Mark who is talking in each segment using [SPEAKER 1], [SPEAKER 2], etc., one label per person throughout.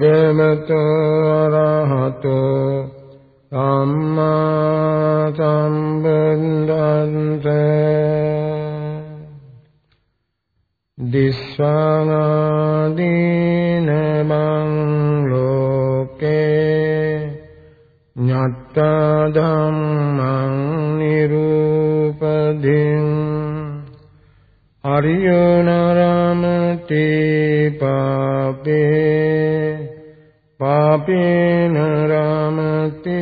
[SPEAKER 1] භගවතු අරහතෝ සම්මා සම්බුද්දන්ත දිස්සානාදීන මං ලෝකේ ඤත්තා ධම්මං නිරූපදින් අරියනරමති පාපේ පාපේන රාමති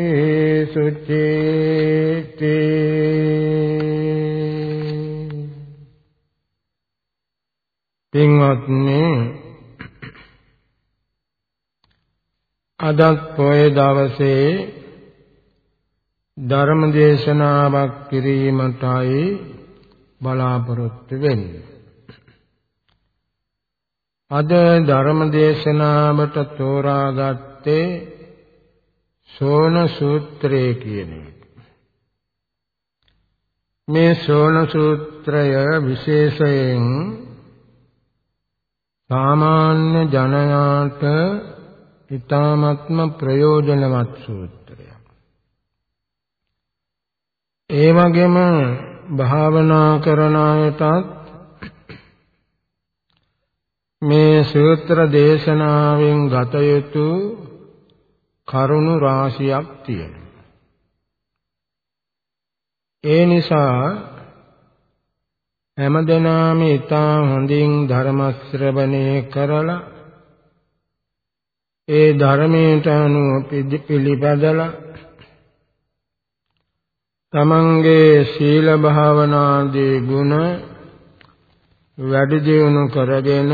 [SPEAKER 1] සුචේති පින්වත්නි අදත් පොය දවසේ ධර්ම දේශනාවක් කිරීමටයි බලාපොරොත්තු වෙන්නේ. අද ධර්ම දේශනාවට තෝරාගත්තේ සෝන සූත්‍රය කියන එක. මේ සෝන සූත්‍රය විශේෂයෙන් සාමාන්‍ය ජනයාට ඊ타ත්ම ප්‍රයෝජනවත් සූත්‍රයක්. ඒ වගේම භාවනා කරන අයටත් මේ සූත්‍ර දේශනාවෙන් ගත යුතු කරුණු රාශියක් තියෙනවා. ඒ නිසා හැමදෙනාම ඊතා හොඳින් ධර්ම ශ්‍රවණය කරලා ඒ ධර්මයට අනුව පිළිපදලා තමන්ගේ සීල භාවනාදී ගුණ වැඩි දියුණු කරගෙන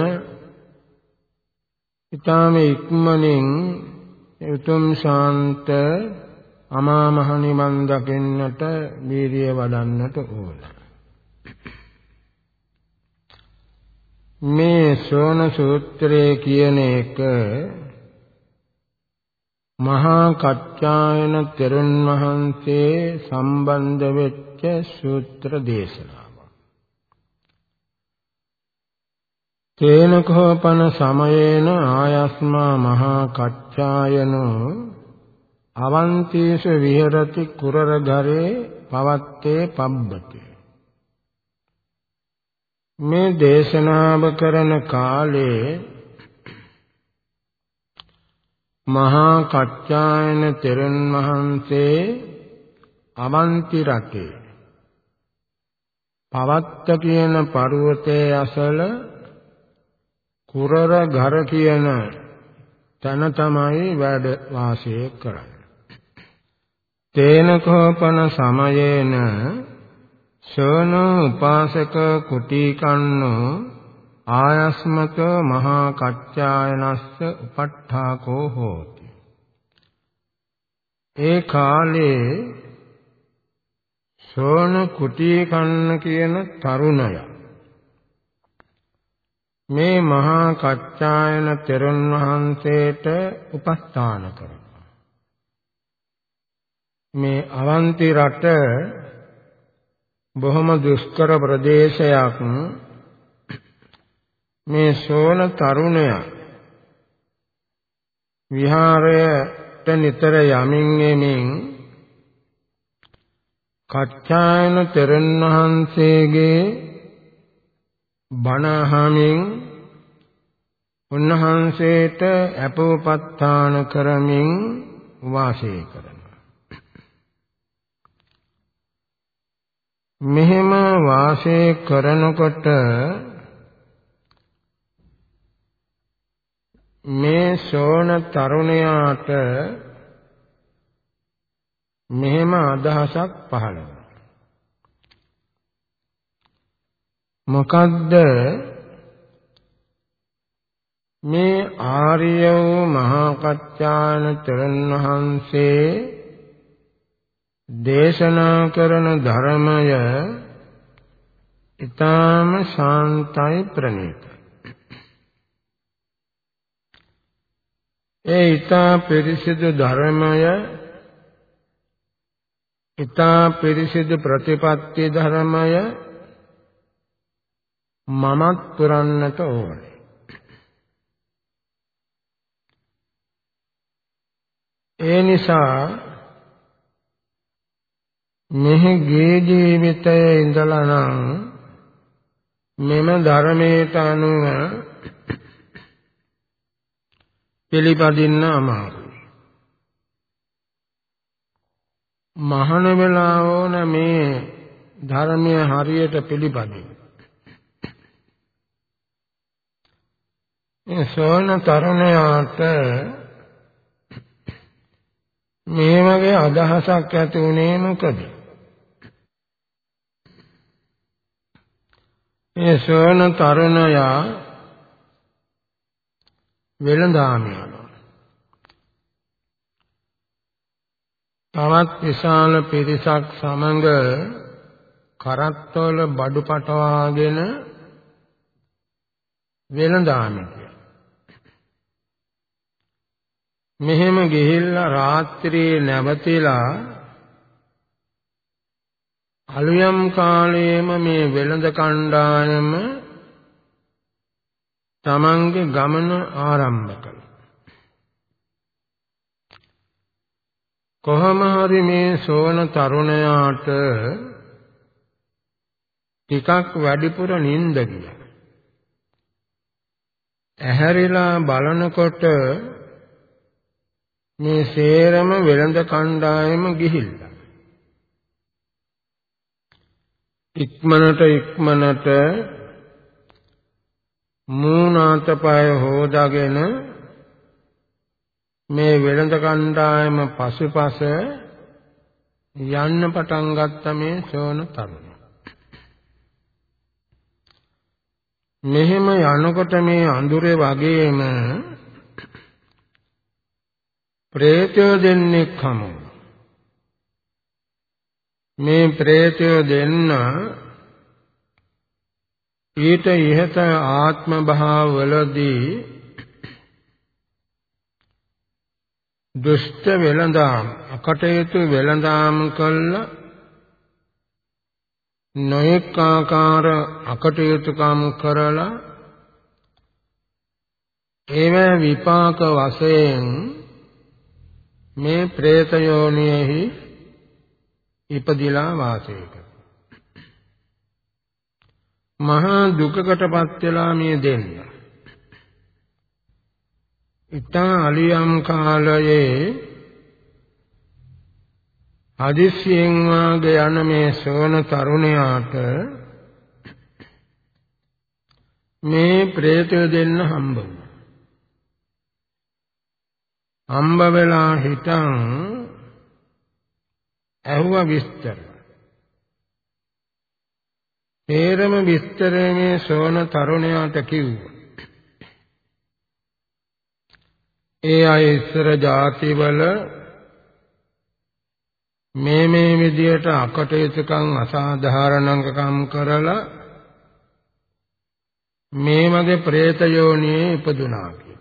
[SPEAKER 1] ඊටාම ඉක්මනින් උතුම් ශාන්ත අමා මහ නිවන් දකින්නට වීරිය වඩන්නට ඕන. මේ සෝන සූත්‍රයේ කියන එක මහා කච්චායන තෙරුන් වහන්සේ සම්බන්ධ වෙච්ච සූත්‍ර දේශනා. තේන කෝපන සමයේන ආයස්මා මහා කච්චායනෝ අවන්තේශ විහෙරති කුරරඝරේ පවත්තේ පබ්බතේ. මේ දේශනාව කරන කාලේ මහා කච්චායන තෙරුන් වහන්සේ අවන්ති රටේ පවත්ත කියන පර්වතයේ අසල කුරර ගර කියන තැන තමයි වැඩ වාසය කරන්නේ. තේන කෝපන සමයේන සෝන උපාසක කුටි කන්නෝ ආයස්මත මහා කච්චායනස්ස උපට්ඨාකෝ හෝති. ඒ කාලේ සෝන කුටි කන්න කියන තරුණයා මේ මහා කච්චායන තෙරුන් වහන්සේට උපස්ථාන කරනවා. මේ අවන්ති රට බොහොම දුෂ්කර ප්‍රදේශයක් මේ සෝන තරුණයා විහාරයට නිතර යමින් එමින් කච්චායන තෙරණ වහන්සේගේ බණ අහමින් උන්වහන්සේට අපෝපත්තාන කරමින් වාසය කරනවා. මෙහෙම වාසය කරනකොට මේ සෝන තරුණයාට මෙහෙම අදහසක් පහළ මොකද්ද? මේ ආර්ය වූ මහා කච්චාන තෙරණ වහන්සේ දේශනා කරන ධර්මය ඊටාම ශාන්තයි ප්‍රණීතයි. ඒ ඊතා පිරිසිදු ධර්මය ඊතා පිරිසිදු ප්‍රතිපත්ති ධර්මය මමත් පුරන්නට ඕනේ ඒ නිසා මෙහි ගේ ජීවිතයේ ඉඳලා නම් මෙම ධර්මයට අනුව පිළිපදින්න අමාරුයි. මහාන වෙලා ඕන මේ ධර්මය හරියට පිළිපදින්න. සෝන තරුණයාට මේ වගේ අදහසක් ඇති උනේ මොකද? මේ සෝන තරුණයා වෙළඳාම යනවා. තවත් විශාල පිරිසක් සමග කරත්තවල බඩු පටවාගෙන වෙළඳාම මෙහෙම ගිහිල්ලා රාත්‍රියේ නැවතිලා අලුයම් කාලයේම මේ වෙළඳ කණ්ඩායම තමන්ගේ ගමන ආරම්භ කළා. කොහොම හරි මේ සෝන තරුණයාට ටිකක් වැඩිපුර නිින්ද ගියා. ඇහැරිලා බලනකොට මේ සේරම වෙළඳ කණ්ඩායම ගිහිල්ලා. ඉක්මනට ඉක්මනට මූණාතපය හොදාගෙන මේ වෙළඳ කණ්ඩායම පසුපස යන්න පටන් ගත්ත මේ සෝන තරුණ. මෙහෙම යනකොට මේ අඳුරේ වගේම ප්‍රේතයෝ දෙන්නෙක් හමු. මේ ප්‍රේතයෝ දෙන්න ඊට ඉහත ආත්ම භාවවලදී දුෂ්ට වෙළඳාම් අකටයුතු වෙළඳාම් කළ නොඑක ආකාර අකටයුතුකම් කරලා ඒව විපාක වශයෙන් මේ പ്രേත යෝනියෙහි ඉපදිලා වාසය මහා දුකකටපත් වෙලා මේ දෙන්න. ඉතා අලියම් කාලයේ හදිස්සියෙන් වාගේ යන මේ සෝන තරුණයාට මේ പ്രേතය දෙන්න හම්බුනා. හම්බ වෙලා හිටන් ඇහුව විස්තර. තේරම විස්තරේ මේ සෝන තරුණයාට කිව්වා. ඒ අය ඉස්සර જાතිවල මේ මේ විදියට අකටයුතුකම් අසාධාරණංගකම් කරලා මේ වගේ പ്രേත යෝනියේ ඉපදුනා කියලා.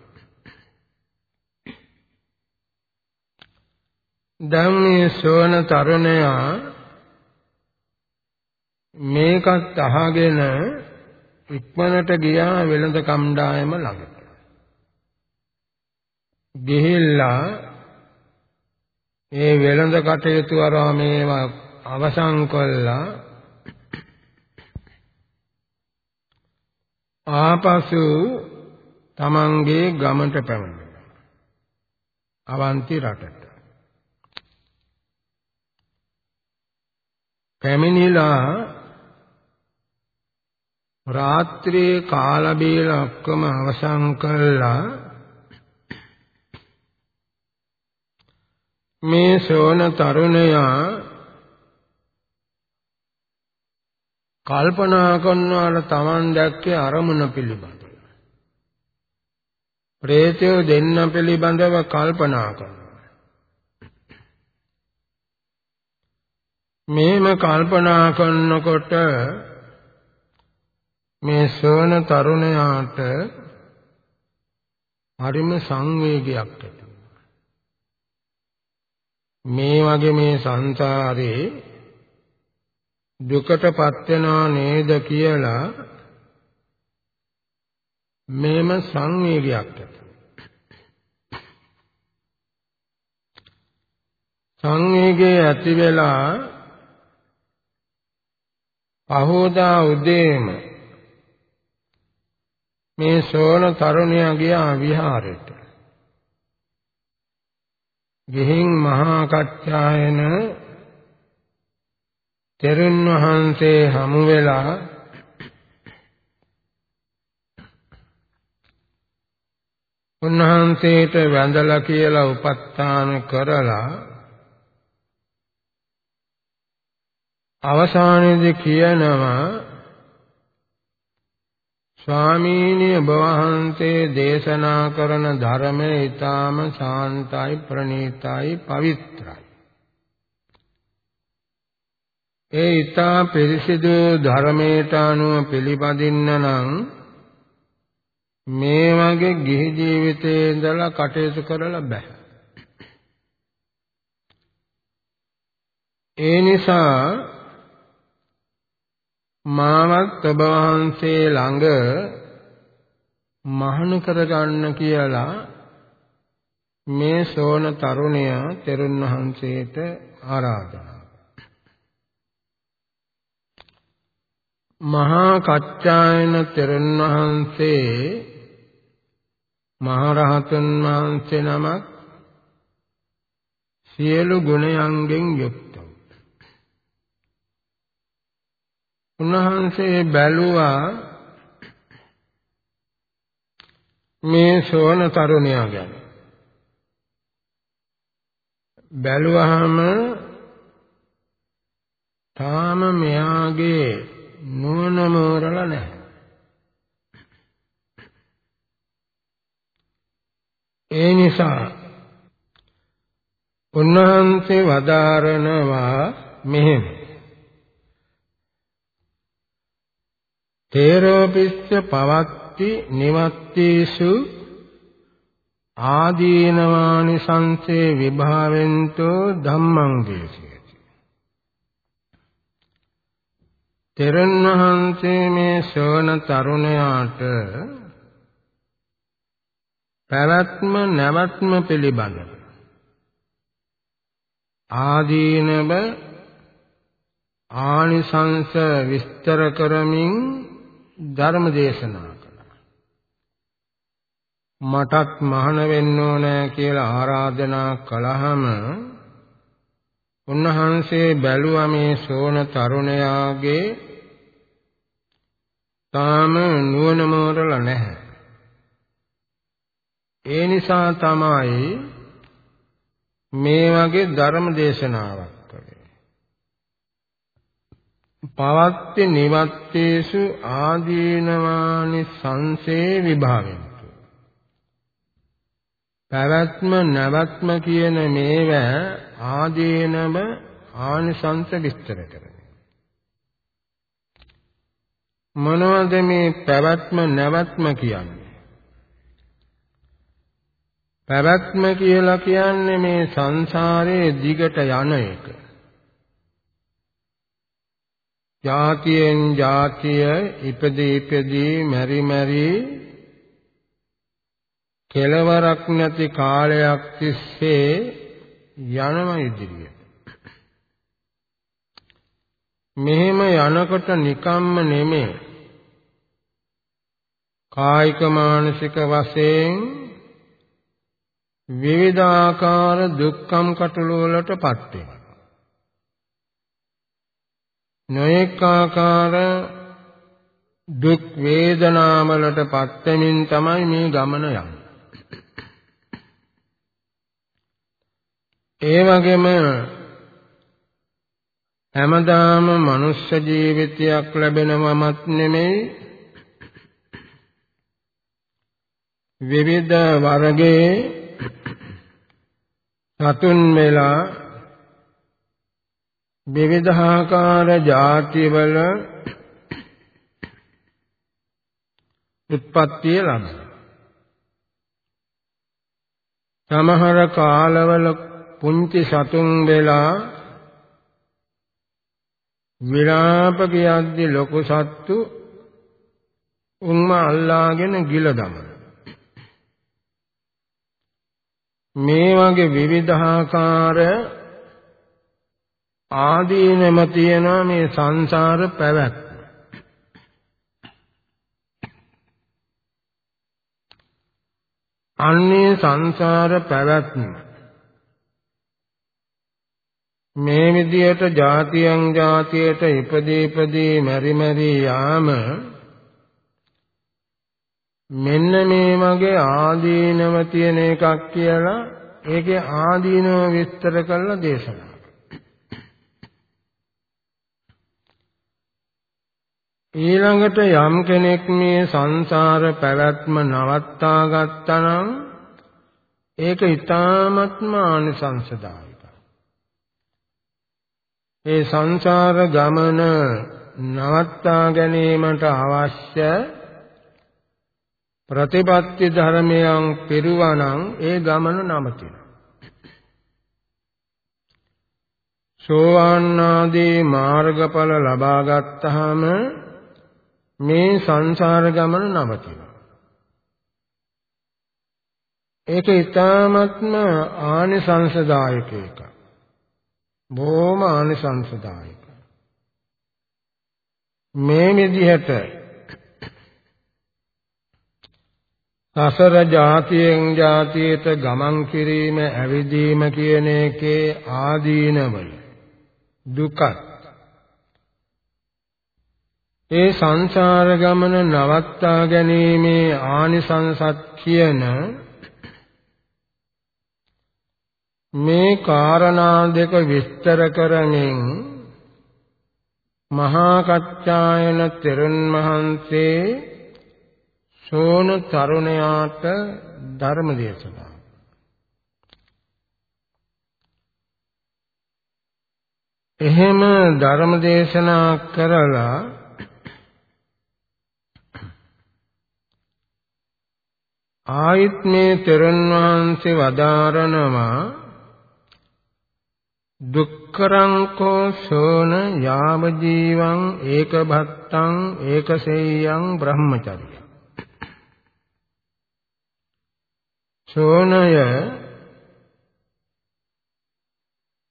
[SPEAKER 1] දැන් මේ සෝන තරුණයා මේකත් අහගෙන ඉක්මනට ගියා වෙළඳ කණ්ඩායම ළඟට. ගිහිල්ලා ඒ වෙළඳ කටයුතු අරවා මේවා අවසන් කළා ආපසු තමන්ගේ ගමට පැමිණෙනවා. අවන්ති රටට. පැමිණිලා රාත්‍රියේ කාල බීල ඔක්කොම අවසන් කළා මේ සෝන තරුණයා කල්පනා කරනවාට Taman දැක්කේ අරමුණ පිළිබඳව. ප්‍රේතය දෙන්න පිළිබඳව කල්පනා කරනවා. මේම කල්පනා කරනකොට මේ සෝන තරුණයාට හරිම සංවේගයක් ඇති මේ වගේ මේ සංසාරේ දුකටපත් වෙනා නේද කියලා මේම සංවේගයක් ඇති සංවේගයේ ඇති වෙලා අහෝදා උදේම මේ සෝන තරුණයා ගියා විහාරෙට. ගිහින් මහා කච්චායන තෙරුන් වහන්සේ හමු වෙලා උන්වහන්සේට වැඳලා කියලා උපස්ථාන කරලා අවසානයේදී කියනවා ස්වාමීනි ඔබ වහන්සේ දේශනා කරන ධර්මය ඊටාම ශාන්තයි ප්‍රණීතයි පවිත්‍රායි. ඒ ඊටා පිරිසිදු ධර්මයට අනුව පිළිපදින්න නම් මේ වගේ ගිහි ජීවිතයේ ඉඳලා කටයුතු කරලා බෑ. ඒ නිසා මාවත් ඔබ වහන්සේ ළඟ මහාන කරගන්න කියලා මේ සෝන තරුණයා තෙරුන් වහන්සේට ආරාධනා මහා කච්චායන තෙරුන් වහන්සේ මහරහතන් වහන්සේ නමක් සියලු ගුණයන්ගෙන් යුක්ත උන්වහන්සේ බැලුවා මේ සෝන තරුණයා ගැන. බැලුවාම තාම මෙයාගේ නුවණ මෝරලා නැහැ. ඒ නිසා උන්වහන්සේ වදාරනවා මෙහෙම. තේරෝපිස්ස පවත්ති නිවත්තේසු ආදීනවානි සංසේ විභාවෙන්තෝ ධම්මං දේශයති තෙරණ වහන්සේ මේ ශෝන තරුණයාට පැවැත්ම නැවැත්ම පිළිබඳව ආදීනව ආනිසංස විස්තර කරමින් ධර්ම දේශනා කළා. මටත් මහාන වෙන්න ඕන කියලා ආරාධනා කළාම උන්වහන්සේ බැලුවා මේ සෝන තරුණයාගේ තාම නුවණ මෝරලා නැහැ. ඒ නිසා තමයි මේ වගේ ධර්ම දේශනාවක් පවත්ති නිවත්තේසු ආදීනවානි සංසේ විභාවෙන්තු. පැවැත්ම නැවැත්ම කියන මේව ආදීනම ආනිසංස විස්තර කරන්නේ මොනවද මේ පැවැත්ම නැවැත්ම කියන්නේ? පැවැත්ම කියලා කියන්නේ මේ සංසාරයේ දිගට යන එක. ජාතියෙන් ජාතිය ඉපදී ඉපදී මෙරි මෙරි කෙලවරක් නැති කාලයක් තිස්සේ යනම ඉදිරියට මෙහෙම යනකොට නිකම්ම නෙමෙයි කායික මානසික වශයෙන් විවිධාකාර දුක්ඛම් කටළු වලටපත් වෙනවා. නොඑක ආකාර දුක් වේදනා වලටපත් වෙමින් තමයි මේ ගමන යන්නේ. ඒ වගේම හැමදාම මනුෂ්‍ය ජීවිතයක් ලැබෙනවමත් නෙමෙයි විවිධ වර්ගයේ සතුන් වෙලා විවිධාකාර ಜಾතිවල උත්පත්තිය ලබන සමහර කාලවල පුංචි සතුන් වෙලා විරාප කියද්දි ලොකු සත්තු උන්ම අල්ලාගෙන ගිල දමන. මේ වගේ විවිධාකාර ආදීනම තියෙන මේ සංසාර පැවැත්ම අන්නේ සංසාර පැවැත්ම මේ විදියට જાතියන් જાතියට ඉපදී ඉපදී මෙරි මෙරි යාම මෙන්න මේ වගේ ආදීනව තියෙන එකක් කියලා ඒකේ ආදීනව විස්තර කරලා දේශනා. ඊළඟට යම් කෙනෙක් මේ සංසාර පැවැත්ම නවත්තා ගත්තනම් ඒක ඊ타ත්ම ආනිසංසදායකයි. ඒ සංසාර ගමන නවත්තා ගැනීමට අවශ්‍ය ප්‍රතිපත්ති ධර්මයන් පිරුවනම් ඒ ගමන නවතිනවා. සෝවාන් ආදී මාර්ගඵල ලබා ගත්තාම මේ සංසාර ගමන නවතිනවා. ඒක ඊ타මත්ම ආනිසංසදායක එක. බොහොම ආනිසංසදායක. මේ විදිහට සසර જાතියෙන් જાතියට ගමන් කිරීම ඇවිදීම කියන එකේ ආදීනවල දුකත් ඒ සංසාර ගමන නවත්තා ගැනීමේ ආනිසංසත් කියන මේ කාරණා දෙක විස්තර කරමින් මහා කච්චායන තෙරුන් වහන්සේ සෝන තරුණයාට ධර්ම දේශනා. එහෙම ධර්ම දේශනා කරලා ආයිත් මේ තෙරුන් වහන්සේ වදාරනවා දුක්කරංකෝ සෝන යාම ජීවං ඒක භත්තං ඒකසෙය්‍යං බ්‍රහ්මචර්ය. සෝනය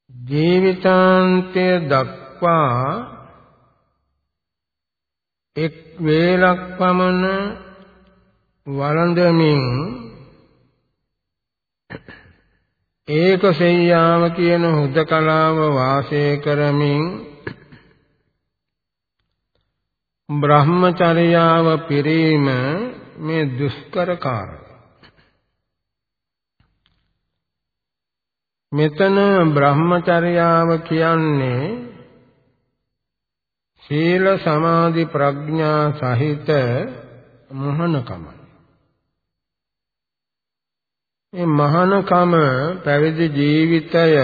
[SPEAKER 1] ජීවිතාන්තය දක්වා එක් වේලක් පමණ වළඳමින් ඒක සෙය්‍යාම කියන හුදකලාව වාසය කරමින් බ්‍රහ්මචර්යාව පිරීම මේ දුෂ්කර කාර්යය මෙතන බ්‍රහ්මචර්යාව කියන්නේ සීල සමාධි ප්‍රඥා සහිත මහානකමයි. මේ මහානකම පැවිදි ජීවිතය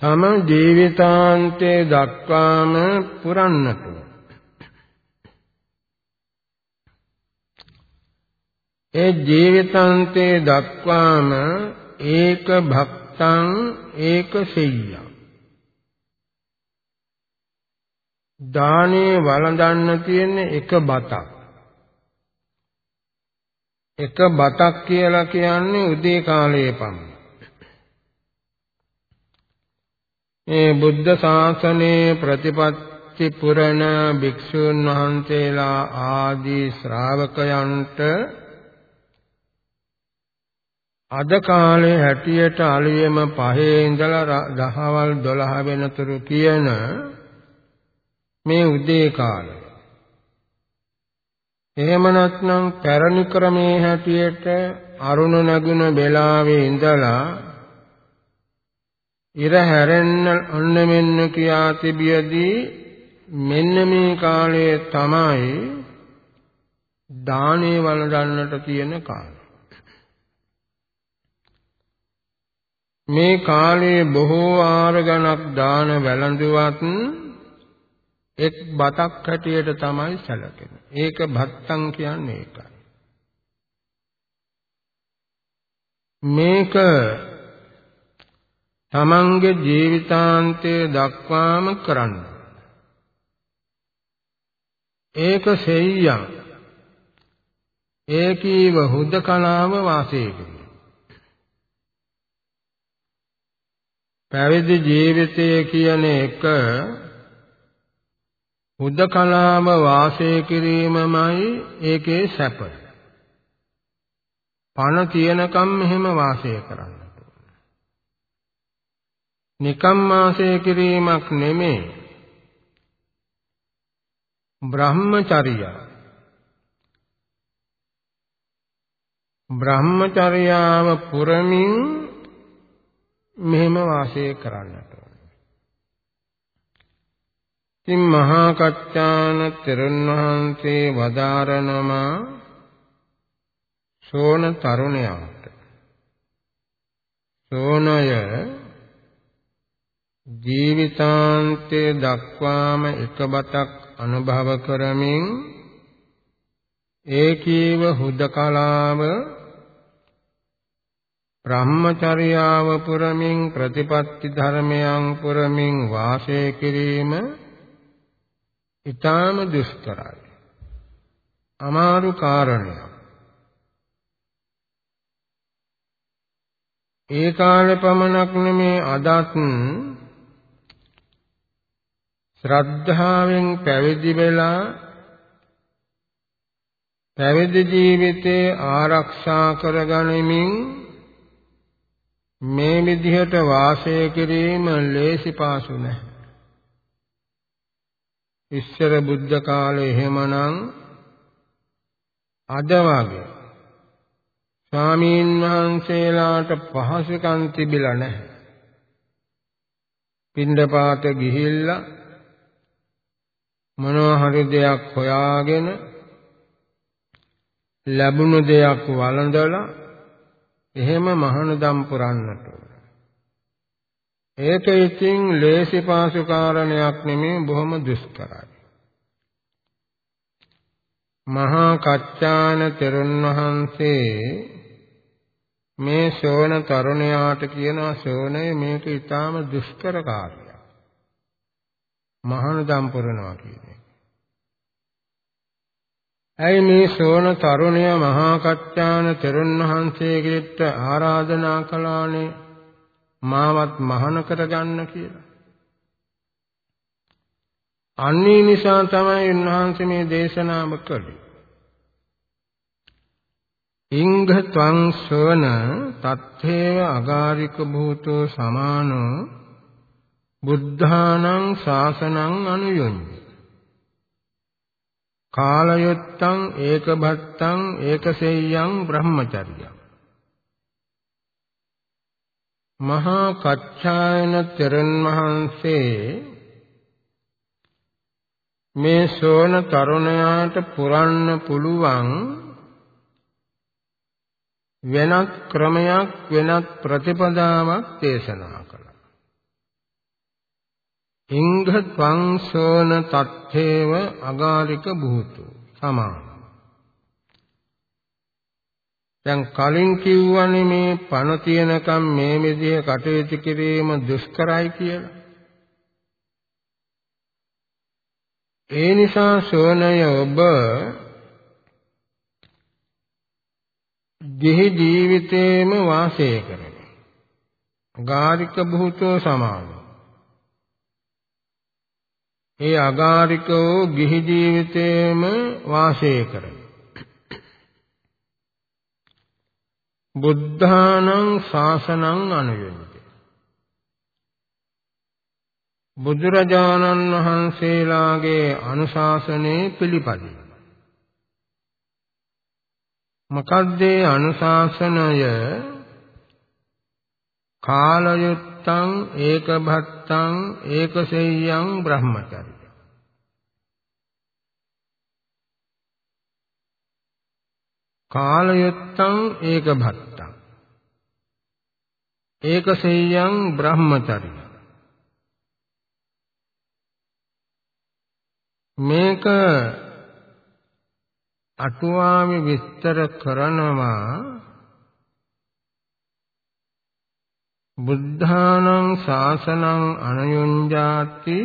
[SPEAKER 1] තම ජීවිතාන්තයේ දක්වාම පුරන්නට ඒ ජීවිතාන්තයේ දක්වාම ඒක භක්තං ඒක සෙය්‍යං දානේ වළඳන්න තියෙන්නේ එක බතක්. එක බතක් කියලා කියන්නේ උදේ කාලයේ පමණයි. මේ බුද්ධ ශාසනයේ ප්‍රතිපත්ති පුරණ භික්ෂුන් වහන්සේලා ආදී ශ්‍රාවකයන්ට අද කාලේ හැටියට අලුයම පහේ ඉඳලා දහවල් 12 වෙනතුරු කියන මේ උදේ කාලය. එහෙම නැත්නම් පැරණි ක්‍රමේ හැටියට අරුණ නැගුණ වෙලාවේ ඉඳලා ඉර හැරෙන්න ඔන්න මෙන්න කියා තිබියදී මෙන්න මේ කාලයේ තමයි දානේ වළඳන්නට තියෙන කාලය. මේ කාලයේ බොහෝ ආර ගණක් දාන වැළඳුවත් එක් බතක් හැටියට තමයි සැලකෙන්නේ. ඒක භත්තං කියන්නේ ඒකයි. මේක තමන්ගේ ජීවිතාන්තය දක්වාම කරන්න. ඒක සෙයියන් ඒකීව හුදකලාව වාසය කිරීම. පැවිදි ජීවිතය කියන එක හුදකලාව වාසය කිරීමමයි ඒකේ සැප. පණ තියනකම් මෙහෙම වාසය කරන්න. නිකම් වාසය කිරීමක් නෙමේ. බ්‍රහ්මචර්ය බ්‍රහ්මචර්යාව පුරමින් මෙහෙම වාසය කරන්නට ඉතින් මහා කච්චාන තෙරුන් වහන්සේ වදාරනවා සෝන තරුණයාට. සෝනය ජීවිතාන්තයේ දක්වාම එක බතක් අනුභව කරමින් ඒකීව හුදකලාව බ්‍රහ්මචර්යාව පුරමින් ප්‍රතිපත්ති ධර්මයන් පුරමින් වාසය කිරීම ඊටාම දුෂ්කරයි. අමාරු කාරණයක්. ඒ කාලේ පමණක් නෙමේ අදත් ශ්‍රද්ධාවෙන් පැවිදි වෙලා පැවිදි ජීවිතේ ආරක්ෂා කරගනිමින් මේ විදිහට වාසය කිරීම ලේසි පාසු නැහැ. ඉස්සර බුද්ධ කාලේ එහෙමනම් අද වගේ ස්වාමීන් වහන්සේලාට පහසුකම් තිබිලා නැහැ. පින්ඩපාත ගිහිල්ලා මොනවා හරි දෙයක් හොයාගෙන ලැබුණු දෙයක් වළඳලා එහෙම මහානදම් පුරන්නට ඒක ඉතින් ලේසි පාසු කාරණයක් නෙමෙයි බොහොම දුෂ්කරයි. මහා කච්චාන තෙරුන් වහන්සේ මේ ශෝණ තරුණයාට කියනවා ශෝණය මේක ඊටාම දුෂ්කර කාර්යයක්. මහානදම් පුරනවා කියන්නේ. ඇයි මේ ශෝණ තරුණයා මහා කච්චාන තෙරුන් වහන්සේගෙට ආරාධනා කළානේ මාවත් මහාන කරගන්න කියලා. අන්නේ නිසා තමයි උන්වහන්සේ මේ දේශනාව කළේ. ඉංඝ ත්වං සවන තත්තේව අගාරික භූතෝ සමානෝ බුද්ධානං ශාසනං අනුයොඤ්ඤ කාලයොත්තං ඒකභත්තං ඒකසෙය්‍යං බ්‍රහ්මචර්යං මහා කච්චායන තෙරන් වහන්සේ මේ සෝන තරුණයාට පුරන්න පුළුවන් වෙනත් ක්‍රමයක් වෙනත් ප්‍රතිපදාවක් දේශනා කළා. ඉංඝ ත්වං සෝන තත්තේව අගාරික භූතු සමාන දැන් කලින් කිව්වනේ මේ පණ තියනකම් මේ විදිහ කටයුතු කිරීම දුෂ්කරයි කියලා. ඒ නිසා සෝනය ඔබ ගිහි ජීවිතේම වාසය කරන ගාරික භූතෝ සමාන ඒ අගාරිකෝ ගිහි ජීවිතේම වාසය කරන බුද්ධානං ශාසනං අනුයෝගය බුදුරජාණන් වහන්සේලාගේ අනුශාසනයේ පිළිපදින. මොකද්ද අනුශාසනය? කාලයුත්තං ඒකභත්තං ඒකසෙය්‍යං බ්‍රහ්මචර්ය. කාලයුත්තං ඒකභත්තං ඒකසෙය්‍යං බ්‍රහ්මචර්ය. මේක අටුවාවේ විස්තර කරනවා බුද්ධානං ශාසනං අනයුඤ්ජාති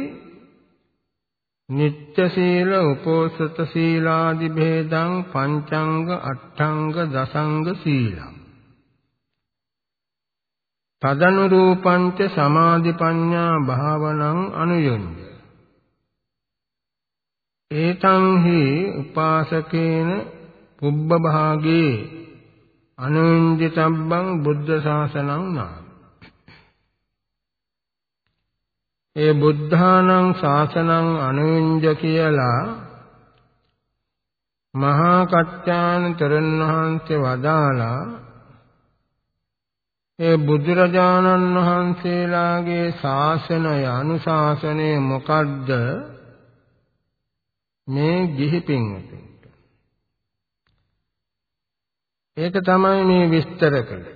[SPEAKER 1] නිත්‍ය සීල උපෝසත සීලාදි භේදං පංචංග අට්ඨංග දසංග සීලං තදනුරූපංච සමාධි පඤ්ඤා භාවනං අනුයුඤ්ජ ඒතං හි උපාසකේන පුබ්බ භාගේ අනුඤ්ජිතබ්බං බුද්ධ ශාසනං නාම ඒ බුද්ධානං ශාසනං අනුඤ්ජ කියලා මහා කච්චාන තෙරණ වහන්සේ වදාලා ඒ බුදුරජාණන් වහන්සේලාගේ ශාසනය අනුශාසනය මොකද්ද මේ ගිහි පින්වතුන්ට. ඒක තමයි මේ විස්තර කළේ.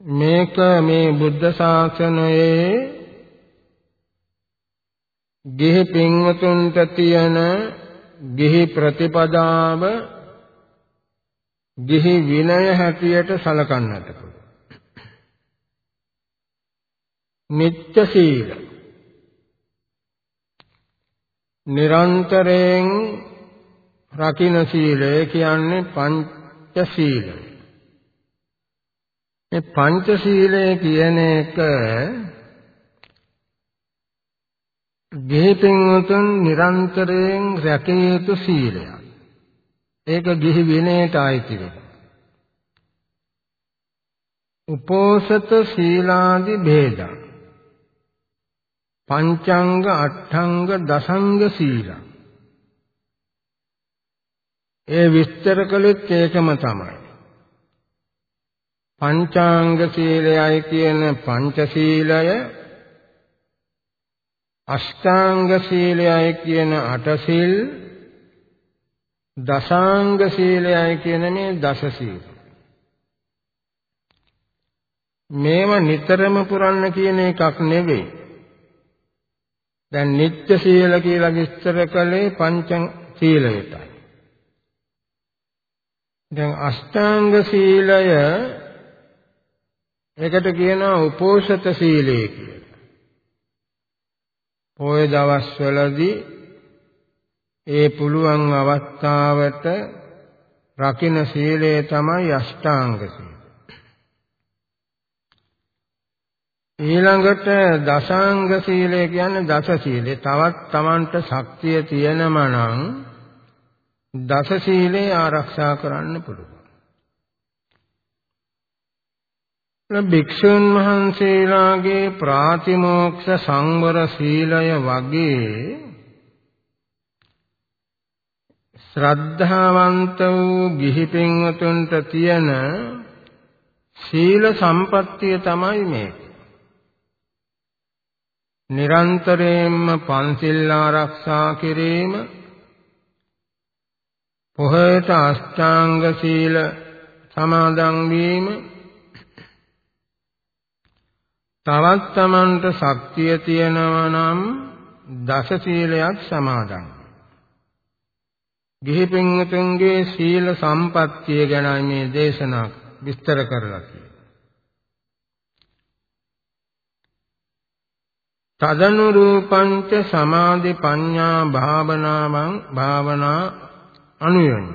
[SPEAKER 1] මේක මේ බුද්ධ ශාසනයේ ගිහි පින්වතුන්ට තියෙන ගිහි ප්‍රතිපදාව ගිහි විනය හැටියට සලකන්නට පුළුවන්. නිත්‍ය සීල නිරන්තරයෙන් රකින්න සීලය කියන්නේ පංච සීලය. මේ පංච සීලය කියන එක ගිහිපින්වතුන් නිරන්තරයෙන් රැකිය යුතු සීලයක්. ඒක ගිහි විනයට අයිති වෙනවා. උපෝසත සීලාදි භේදං පංචංග අට්ඨංග දසංග සීල. ඒ විස්තර කළෙත් ඒකම තමයි. පංචාංග සීලයයි කියන පංච සීලය අෂ්ටාංග සීලයයි කියන අට සීල් දසාංග සීලයයි කියන මේ දස සීල මේව නිතරම පුරන්න කියන එකක් නෙවෙයි දැන් නිත්‍ය සීල කියලා විස්තර කළේ පංච සීලයටයි. දැන් අෂ්ටාංග සීලය ඒකට කියනවා උපෝසත සීලය කියලා. පොය දවස්වලදී ඒ පුළුවන් අවස්ථාවට රකින්න සීලය තමයි අෂ්ටාංග සීලය. ඊළඟට දසාංග සීලය කියන්නේ දස සීලය. තවත් Tamanට ශක්තිය තියෙනම නම් දස සීලේ ආරක්ෂා කරන්න පුළුවන්. භික්ෂුන් වහන්සේලාගේ ප්‍රාතිමෝක්ෂ සංවර සීලය වගේ ශ්‍රද්ධාවන්ත වූ ගිහි පින්වතුන්ට තියෙන සීල සම්පත්තිය තමයි මේක. නිරන්තරයෙන්ම පන්සිල් ආරක්ෂා කිරීම පොහේට අෂ්ටාංග සීල සමාදන් වීම තවත් තමන්ට ශක්තිය තියෙනවා නම් දස සීලයක් සමාදන් ගිහි පින්වතුන්ගේ සීල සම්පත්තිය ගැන මේ දේශනා විස්තර කරලා තියෙනවා තදනුරූපංච සමාධි පඤ්ඤා භාවනාවන් භාවනා අනුයොනි.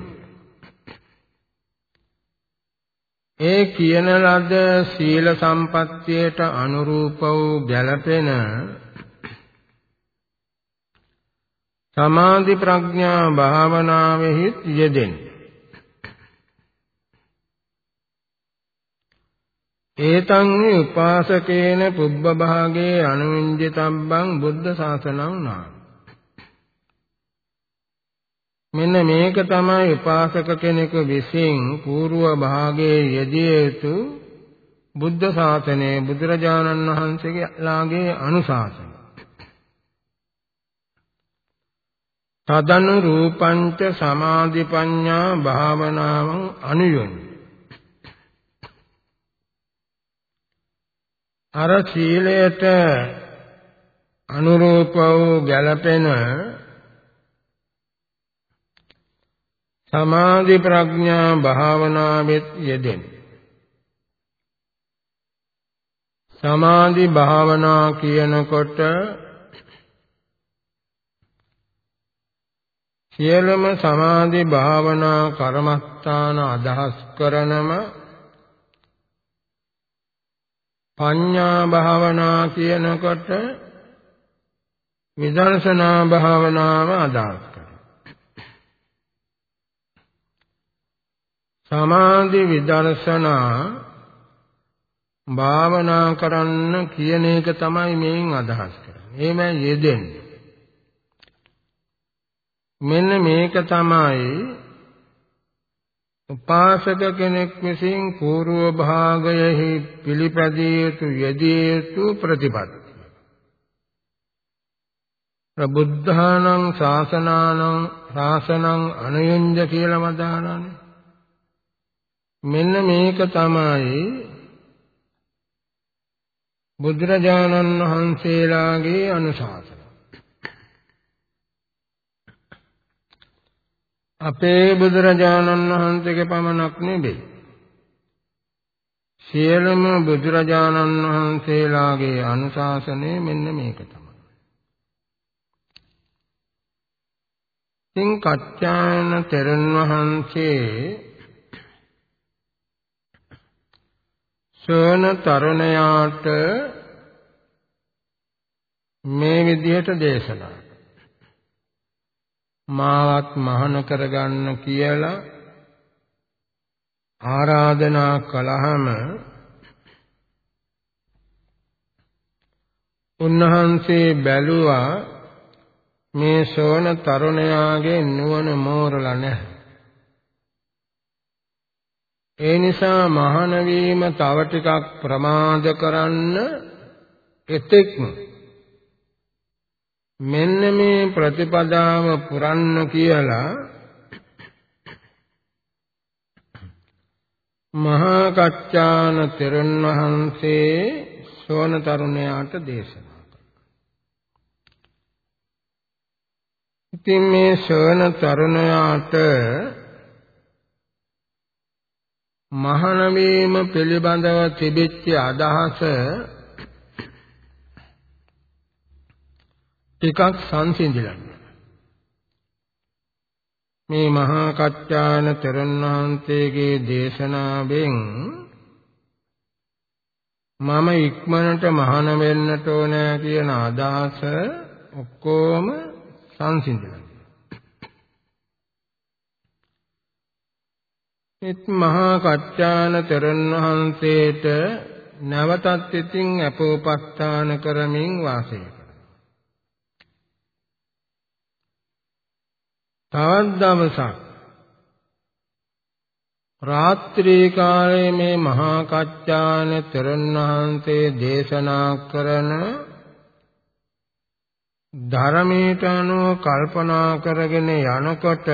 [SPEAKER 1] ඒ කියන ලද සීල සම්පත්තියට අනුරූප වූ ගැළපෙන සමාධි ප්‍රඥා භාවනාවෙහි යෙදෙන ඒතං උපාසකේන පුබ්බ භාගේ අනුවිඤ්ජිතබ්බං බුද්ධ ශාසනං නා මෙන්න මේක තමයි උපාසක කෙනෙකු විසින් పూర్ව භාගයේ යෙදිය යුතු බුද්ධ ශාසනයේ බුදුරජාණන් වහන්සේගේ අනුශාසන. තදනු රූපංච සමාධි පඤ්ඤා භාවනාවන් අනුයොනි. අර සීලයට අනුරූප වූ ගැළපෙන සමාධි ප්‍රඥා භාවනාවෙත් යෙදෙන සමාධි භාවනා කියනකොට සියලුම සමාධි භාවනා කර්මස්ථාන අදහස් කරනම පඤ්ඤා භාවනා කියනකොට විදර්ශනා භාවනාව අදහස් සමාධි විදර්ශනා භාවනා කරන්න කියන එක තමයි මේන් අදහස් කරන්නේ. එහෙමයි යෙදෙන්නේ. මෙන්න මේක තමයි උපාසක කෙනෙක් විසින් పూర్ව භාගයෙහි පිළිපැදිය යුතු යෙදිය යුතු ප්‍රතිපත්ති. ප්‍රබුද්ධානං ශාසනානං ශාසනං අනයුඤ්ජ කියලා මදානනේ. මෙන්න මේක තමයි බුදුරජාණන් වහන්සේලාගේ අනුශාසන. අපේ බුදුරජාණන් වහන්සේගේ පමණක් නෙවෙයි. සියලුම බුදුරජාණන් වහන්සේලාගේ අනුශාසනය මෙන්න මේක තමයි. ඉතින් කච්චායන තෙරණ වහන්සේ සෝන තරුණයාට මේ විදිහට දේශනා මාවත් මහාන කරගන්න කියලා ආරාධනා කළාම උන්වහන්සේ බැලුවා මේ සෝන තරුණයාගේ නුවණ මෝරලා නැහැ. ඒ නිසා මහාන වීම තව ටිකක් ප්‍රමාද කරන්න එතෙක් මෙන්න මේ ප්‍රතිපදාව පුරන්න කියලා මහා කච්චාන තෙරණ වහන්සේ සෝන තරුණයාට දේශනා කළා. ඉතින් මේ සෝන තරුණයාට මහාන වීම පිළිබඳව තිබිච්ච අදහස ටිකක් සංසිඳිලන්න මේ මහා කච්චාන තෙරණ වහන්සේගේ දේශනාවෙන් මම ඉක්මනට මහාන වෙන්නට ඕන කියන අදහස ඔක්කොම සංසිඳිලා. ඒත් මහා කච්චාන තෙරණ වහන්සේට නැවතත් ඉතින් අපෝපස්ථාන කරමින් වාසය තවත් දවසක්. රාත්‍රී කාලයේ මේ මහා කච්චාන තෙරණ වහන්සේ දේශනා කරන ධර්මයට අනුව කල්පනා කරගෙන යනකොට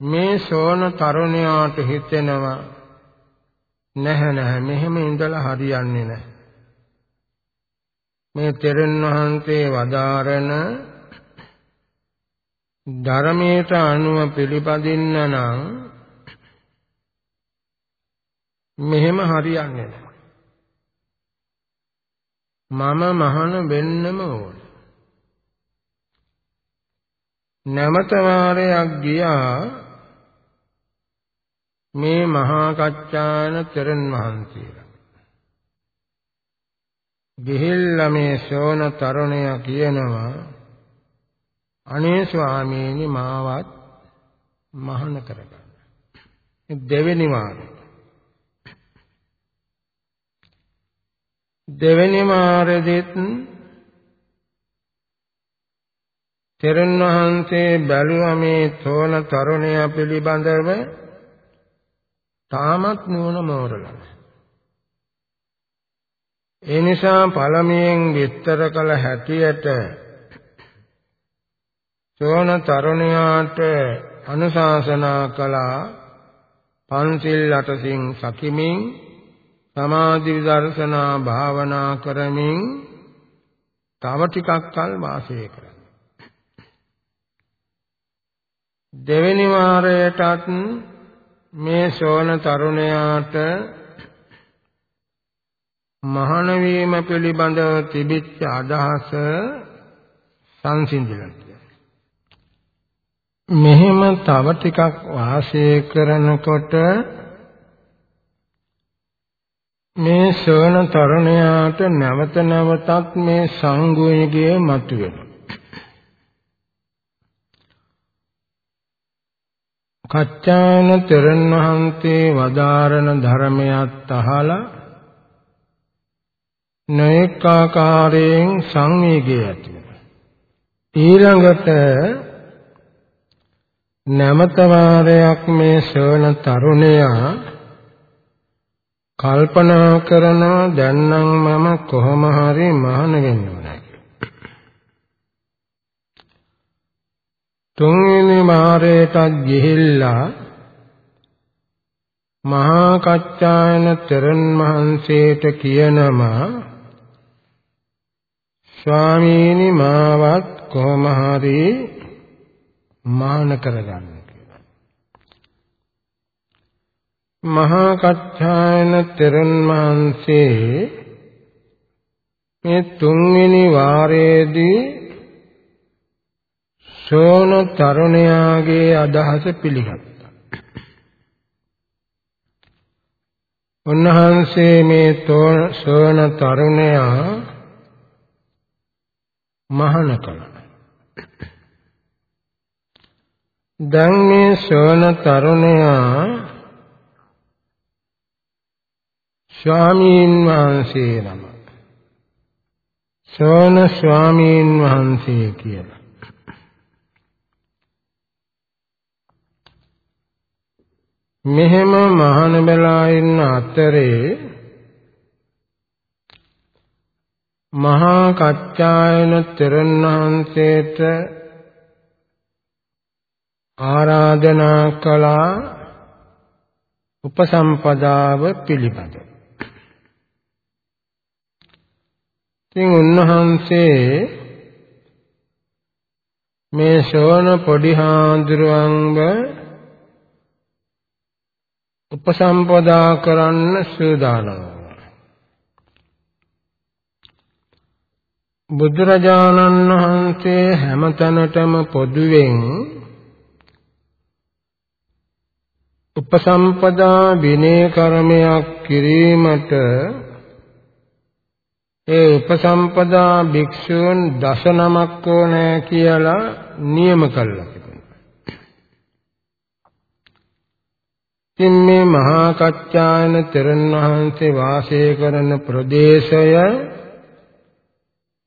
[SPEAKER 1] මේ සෝන තරුණයාට හිතෙනවා නැහැ නැහැ මෙහෙම ඉඳලා හරියන්නේ නැහැ. මේ තෙරණ වහන්සේ වදාරන ධර්මයට අනුව පිළිපදින්න නම් මෙහෙම හරියන්නේ නැහැ මම මහන වෙන්නම ඕන. නැමත වාරයක් ගියා මේ මහා කච්චායන තෙරන් වහන්සේලා. ගිහිල්ලා මේ ශෝන තරුණය කියනවා අනේ ස්වාමීනි මාවත් මහාන කරගන්න. දෙවෙනි වාරේ දෙවෙනි මාරෙදිත් තෙරුන් වහන්සේ බැලුවා මේ තෝන තරුණයා පිළිබඳව තාමත් නුවණ මෝරලා ඒ නිසා පළමුවෙන් විස්තර කළ හැටියට සෝන තරුණයාට අනුශාසනා කළා පන්සිල් අටසින් සකිමින් සමාධි විදර්ශනා භාවනා කරමින් තව ටිකක් කල් වාසය කරන්න. දෙවෙනි වාරයටත් මේ සෝන තරුණයාට මහාන වීම පිළිබඳව තිබිච්ච අදහස සංසිඳිලා මෙහෙම තව ටිකක් වාසය කරනකොට මේ ශෝණ තරුණයාට නැවත නැවතත් මේ සංගුණයේ මතුවෙනවා. කච්චායන තෙරණ වහන්සේ වදාරන ධර්මයක් අහලා නොඑක ආකාරයෙන් සංවේගය ඇති ඊළඟට නැමත වාරයක් මේ ශෝණ තරුණයා කල්පනා කරනවා දැන් නම් මම කොහොම හරි මහාන වෙන්න ඕනේ. තුන්වෙනි මාරේටත් ගිහිල්ලා මහා කච්චායන තෙරන් වහන්සේට කියනවා ස්වාමීනි මාවත් කොහොම හරි මාන කරගන්න මහා කච්චායන තෙරන් වහන්සේ මේ තුන්වෙනි වාරයේදී සෝන තරුණයාගේ අදහස පිළිගත්තා. උන්වහන්සේ මේ සෝන තරුණයා මහාන කළා. දැන් මේ සෝන තරුණයා ස්වාමීන් වහන්සේ නම. සෝන ස්වාමීන් වහන්සේ කියලා. මෙහෙම මහාන බලා ඉන්න අතරේ මහා කච්චායන තෙරණ වහන්සේට ආරාධනා කළා උපසම්පදාව පිළිබඳව ඉතින් උන්වහන්සේ මේ ශෝන පොඩි හාඳුරුවන්ව උපසම්පදා කරන්න සූදානම් බුදුරජාණන් වහන්සේ හැමතැනටම පොදුවෙන් උපසම්පදා විනය කර්මයක් කිරීමට ඒ උපසම්පදා භික්ෂූන් දසනමක් ඕනෑ කියලා නියම කළා. ඉතින් මේ මහා කච්චායන තෙරණ වහන්සේ වාසය කරන ප්‍රදේශය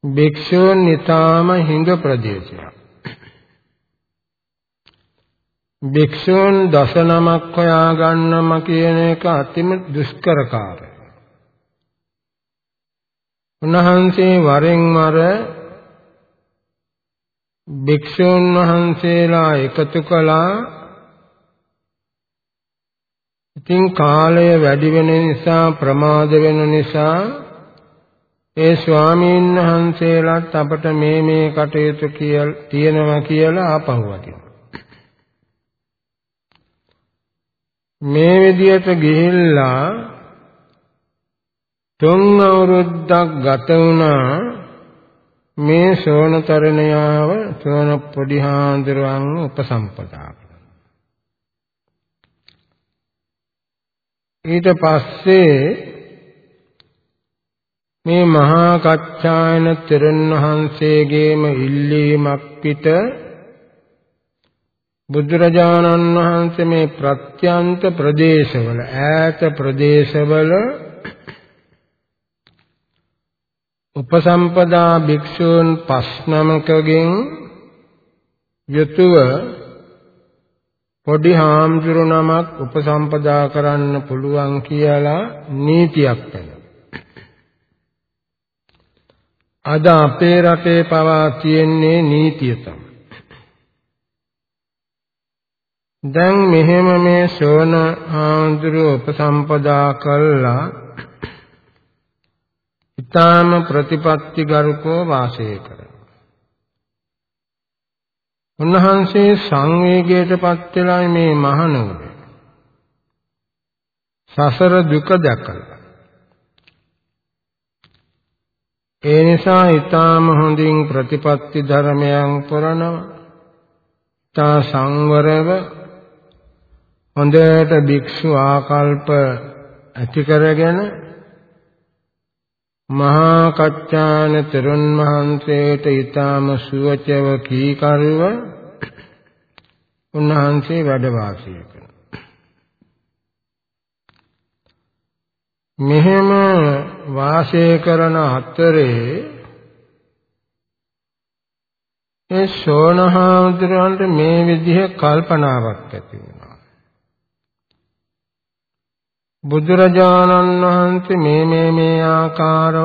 [SPEAKER 1] භික්ෂූන් නිතාම හිඟ ප්‍රදේශයක්. භික්ෂූන් දසනමක් හොයාගන්නම කියන එක අතිම දුෂ්කර කාර්යයක්. උන්වහන්සේ වරෙන් වර භික්ෂුන් වහන්සේලා එකතු කළා ඉතින් කාලය වැඩි වෙන නිසා ප්‍රමාද වෙන නිසා ඒ ස්වාමීන් වහන්සේලාත් අපට මේ මේ කටයුතු කියලා තියෙනවා කියලා ආපහු වටිනවා මේ විදියට ගිහිල්ලා තුන් අවුරුද්දක් ගත වුණා. මේ සෝනතරණයාව සෝන පොඩි හාඳුරන් උපසම්පදා ඊට පස්සේ මේ මහා කච්චායන තෙරණ වහන්සේගේම ඉල්ලීමක් පිට බුදුරජාණන් වහන්සේ මේ ප්‍රත්‍යන්ත ප්‍රදේශවල ඈත ප්‍රදේශවල උපසම්පදා භික්ෂූන් පස් නමකගෙන් යුතුව පොඩි හාමුදුරු නමක් උපසම්පදා කරන්න පුළුවන් කියලා නීතියක් තියෙනවා. අද අපේ රටේ පවා තියෙන්නේ නීතිය තමයි. දැන් මෙහෙම මේ ශෝන හාමුදුරු උපසම්පදා කළා. ඊටාම ප්‍රතිපත්ති ගරුකෝ වාසය කරනවා. උන්වහන්සේ සංවේගයටපත් වෙලා මේ මහනුවර සසර දුක දැකලා. ඒ නිසා ඊටාම හොඳින් ප්‍රතිපත්ති ධර්මයන් පුරනවා. තා සංවරව හොඳට භික්ෂු ආකල්ප ඇති කරගෙන මහා කච්චාන තෙරුන් වහන්සේට ඊටාම සුවචව කීකරුව උන්වහන්සේ වැඩ වාසය කරනවා. මෙහෙම වාසය කරන අතරේ ඒ ශෝණහාමුදුරන්ට මේ විදිහ කල්පනාවක් ඇති වුණා. බුදුරජාණන් වහන්සේ මේ මේ මේ ආකාර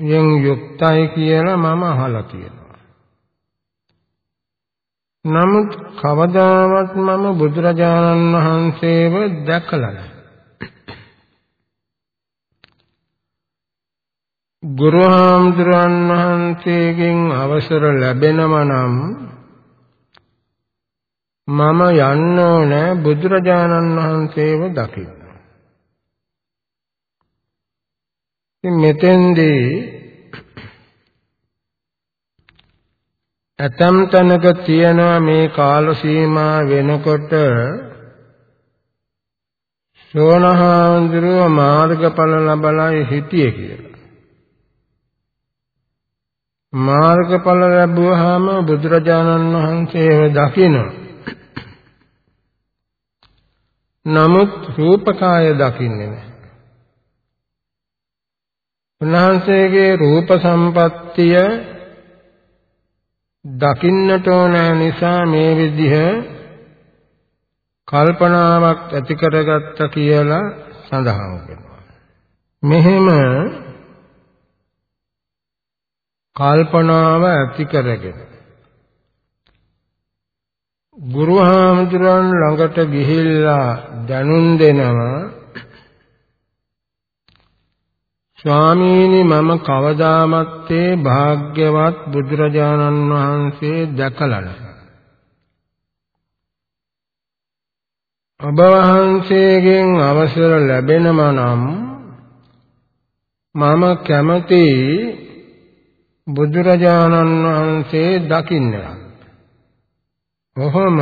[SPEAKER 1] යෙන් යුක්තයි කියලා මම අහලා තියෙනවා. නමුත් කවදාවත් මම බුදුරජාණන් වහන්සේව දැකලා නැහැ. ගුරු හාමුදුරන් වහන්සේගෙන් අවසර ලැබෙනම නම් මම යන්න ඕනේ බුදුරජාණන් වහන්සේව දකින්න. ඉතින් මෙතෙන්දී ඇතම් තැනක තියෙනවා මේ කාල සීමා වෙනකොට සෝනහාඳුරුව මාර්ගඵල ලබලා හිටියේ කියලා. මාර්ගඵල ලැබුවාම බුදුරජාණන් වහන්සේව දකිනවා. නමුත් රූපකාය දකින්නේ නැහැ. උන්වහන්සේගේ රූප සම්පත්තිය දකින්නට ඕන නිසා මේ විදිහ කල්පනාවක් ඇති කරගත්ත කියලා සඳහන් වෙනවා. මෙහෙම කල්පනාව ඇති කරගෙන ගුරු හාමුදුරන් ළඟට ගිහිල්ලා දැනුම් දෙනවා ස්වාමීනි මම කවදාමත් ඒ භාග්‍යවත් බුදුරජාණන් වහන්සේ දැකලා නැහැ. ඔබ වහන්සේගෙන් අවසර ලැබෙනම නම් මම කැමති බුදුරජාණන් වහන්සේ දකින්නවා. ඔහොම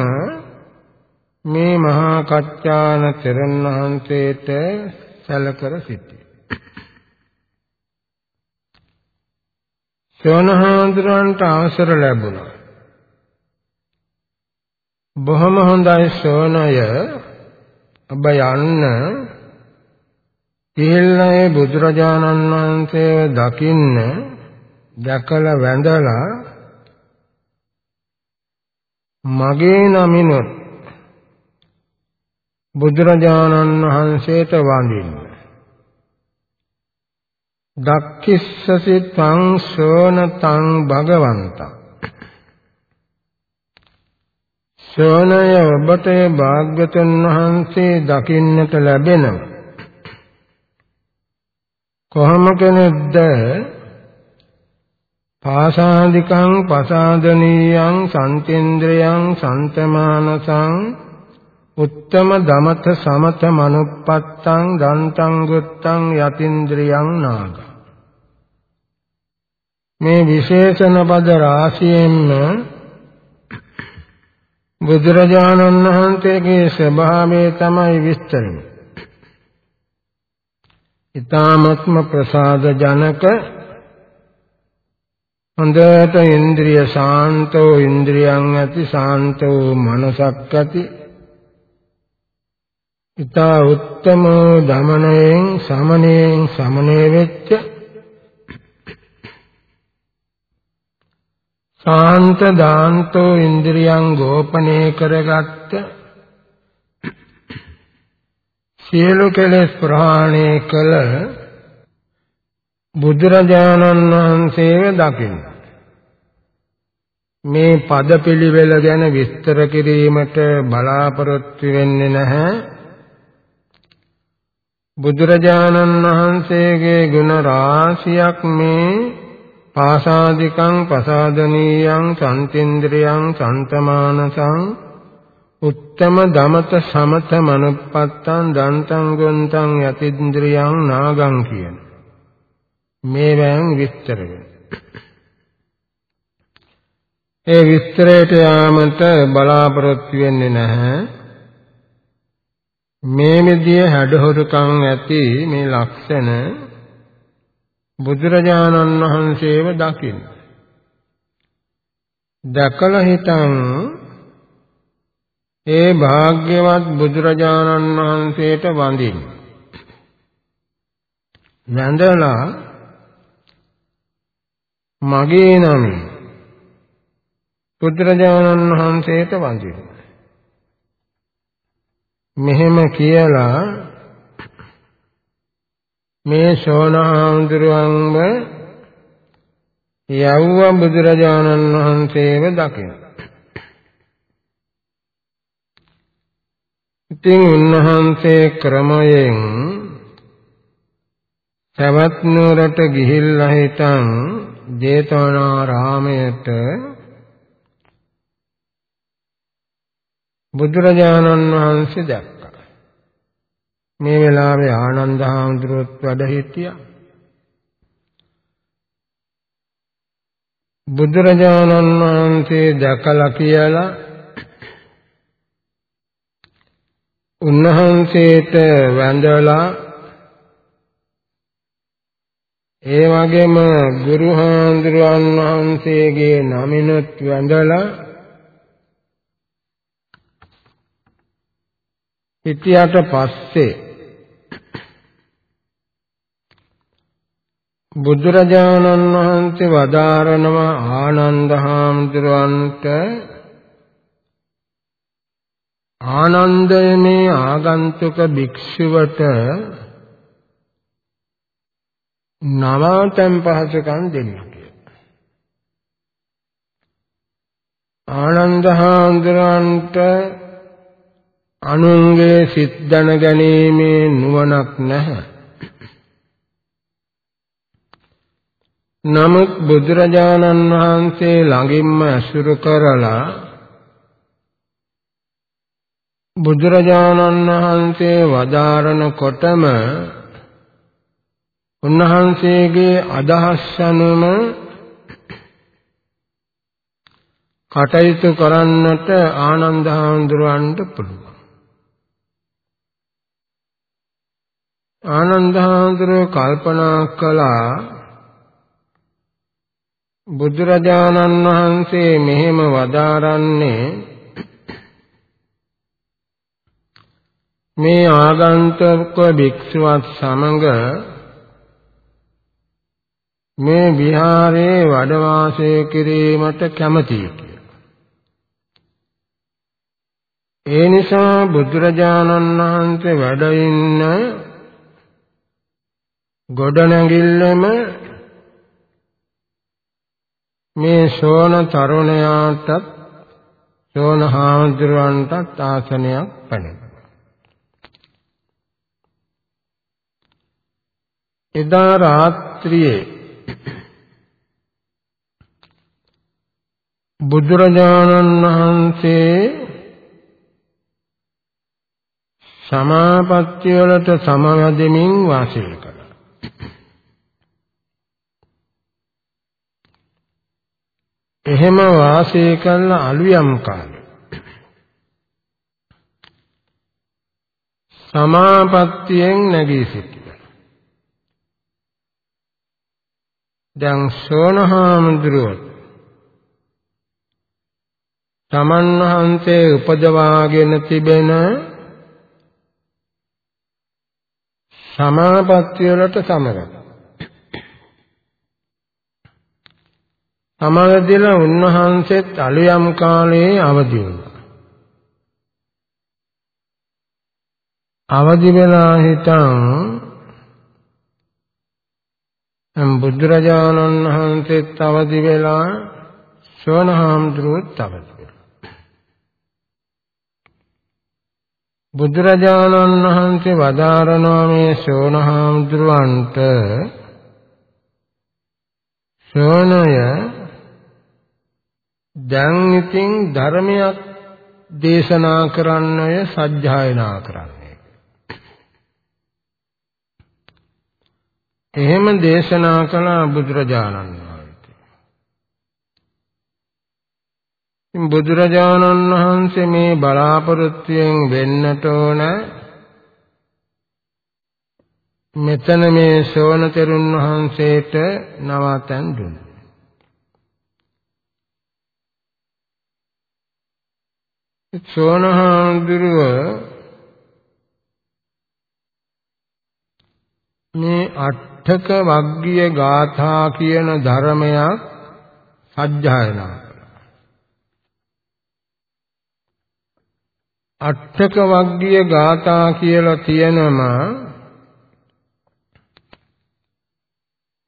[SPEAKER 1] මේ මහා කච්චාන තෙරණ වහන්සේට සැලකර සිටී. සෝනහාඳුරන්ට අවසර ලැබුණා. බොහොම හොඳයි සෝනය ඔබ යන්න ඉහිල්ලේ බුදුරජාණන් වහන්සේව දකින්න දැකලා වැඳලා මගේ නමිනුත් බුදුරජාණන් වහන්සේට වඳින්න. දක්ඛිස්සසි තං සෝනතං භගවන්තං සෝනය ඔබට භාග්‍යතුන් වහන්සේ දකින්නට ලැබෙනවා කොහොම කෙනෙක්ද පාසාදිකං පසාදනීයං සන්තේන්ද්‍රයං සන්තමානසං උත්තම දමත සමත මනුප්පත්තං දන්තං ගුත්තං යතින්ද්‍රියං නාග. මේ විශේෂණ පද රාශියෙන්ම බුදුරජාණන් වහන්සේගේ ස්වභාවය තමයි විස්තර. ඊ타මත්ම ප්‍රසාද ජනක හොඳට ඉන්ද්‍රිය ශාන්තෝ ඉන්ද්‍රියන් ඇති ශාන්තෝ මනසක් ඇති. ඊතා උත්තම දමනයෙන් සමනයෙන් සමනය වෙච්ච ශාන්ත දාන්තෝ ඉන්ද්‍රියං ගෝපණය කරගත්ත සියලු කෙලෙස් ප්‍රහාණය කළ බුදුරජාණන් වහන්සේව දකින්න. මේ පදපිළිවෙල ගැන විස්තර කිරීමට බලාපොරොත්තු වෙන්නේ නැහැ. බුදුරජාණන් වහන්සේගේ ගුණ රාශියක් මේ පාසාදිකං පසාදනීයං සම්තින්ද්‍රියං සන්තමානසං උත්තම දමත සමත මනුප්පත්තං දන්තං ගොන්තං යතින්ද්‍රියං නාගං කියන මේවෙන් විස්තර ඒ විස්තරයට යාමට බලාපොරොත්තු වෙන්නේ නැහැ මේ විදිය හැඩහොරුකම් ඇති මේ ලක්ෂණ බුදුරජාණන් වහන්සේව දකින්න. දැකලා හිටන් ඒ භාග්‍යවත් බුදුරජාණන් වහන්සේට වඳින්න. වැඳලා මගේ නම බුදුරජාණන් වහන්සේට වඳින්න. මෙහෙම කියලා මේ සෝනහාමුදුරුවන්ව යව්ව බුදුරජාණන් වහන්සේව දකින. ඉතින් උන්වහන්සේ ක්‍රමයෙන් සවැත් නුවරට ගිහිල්ලා හිටන් ජේතවනාරාමයට බුදුරජාණන් වහන්සේ දැක්කා. මේ වෙලාවේ ආනන්ද හාමුදුරුවොත් වැඩ හිටියා. බුදුරජාණන් වහන්සේ දැකලා කියලා උන්වහන්සේට වැඳලා ඒ වගේම ගුරු හාමුදුරුවන් වහන්සේගේ නමිනුත් වැඳලා හිටියට පස්සේ බුදුරජාණන් වහන්සේ වදාරනම ආනන්ද හාමුදුරන්ට ආනන්දයේ ආගන්තුක භික්ෂුවට නවාතම් පහසුකම් දෙන්න කියලා. ආනන්ද හාමුදුරන්ට අනුන්ගේ සිත් දැන ගැනීමේ නුවණක් නැහැ. නමුත් බුදුරජාණන් වහන්සේ ළඟින්ම අසුරු කරලා බුදුරජාණන් වහන්සේ වදාරනකොටම උන්වහන්සේගේ අදහස් අනුම කටයුතු කරන්නට ආනන්ද හාමුදුරුවන්ට පුළුවන්. ආනන්ද හාමුදුරුවෝ කල්පනා කළා බුදුරජාණන් වහන්සේ මෙහෙම වදාරන්නේ මේ ආගන්තුක භික්ෂුවත් සමග මේ විහාරයේ වැඩ වාසය කිරීමට කැමතියි ඒ නිසා බුදුරජාණන් වහන්සේ වැඩ ඉන්න ගොඩනැගිල්ලම මේ ශෝණ තරුණයාටත් ශෝණ හාමුදුරුවන්ටත් ආසනයක් පැනෙනවා. එදා රාත්‍රියේ බුදුරජාණන් වහන්සේ සමාපත්තිය වලට සමවැදෙමින් වාසය කළා. එහෙම වාසය කළ අලුයම් කාලේ සමාපත්තියෙන් නැගී සිටියා. දැන් සෝනහාමුදුරුවෝ තමන් වහන්සේ උපදවාගෙන තිබෙන සමාපත්තිය වලට සමගත. සමගදීලා උන්වහන්සේත් අලුයම් කාලයේ අවදි වුණා. අවදි වෙලා හිටන් බුදුරජාණන් වහන්සේත් අවදි වෙලා සෝනහාමුදුරුවෝත් අවදි බුදුරජාණන් වහන්සේ වදාරනවා මේ සෝනහාමුදුරුවන්ට සෝනය දැන් ඉතින් ධර්මයක් දේශනා කරන්නය සජ්ජායනා කරන්නේ. එහෙම දේශනා කළ බුදුරජාණන් බුදුරජාණන් වහන්සේ මේ බලාපොරොත්තුෙන් වෙන්නට ඕන මෙතන මේ ශෝණ තෙරුන් වහන්සේට නවතන් දුන්නා. ශෝණහාඳුරුව මේ අට්ඨක වග්ගීය ගාථා කියන ධර්මයක් සජ්ජායනා අට්ඨක වග්ගීය ගාථා කියලා තියෙනවා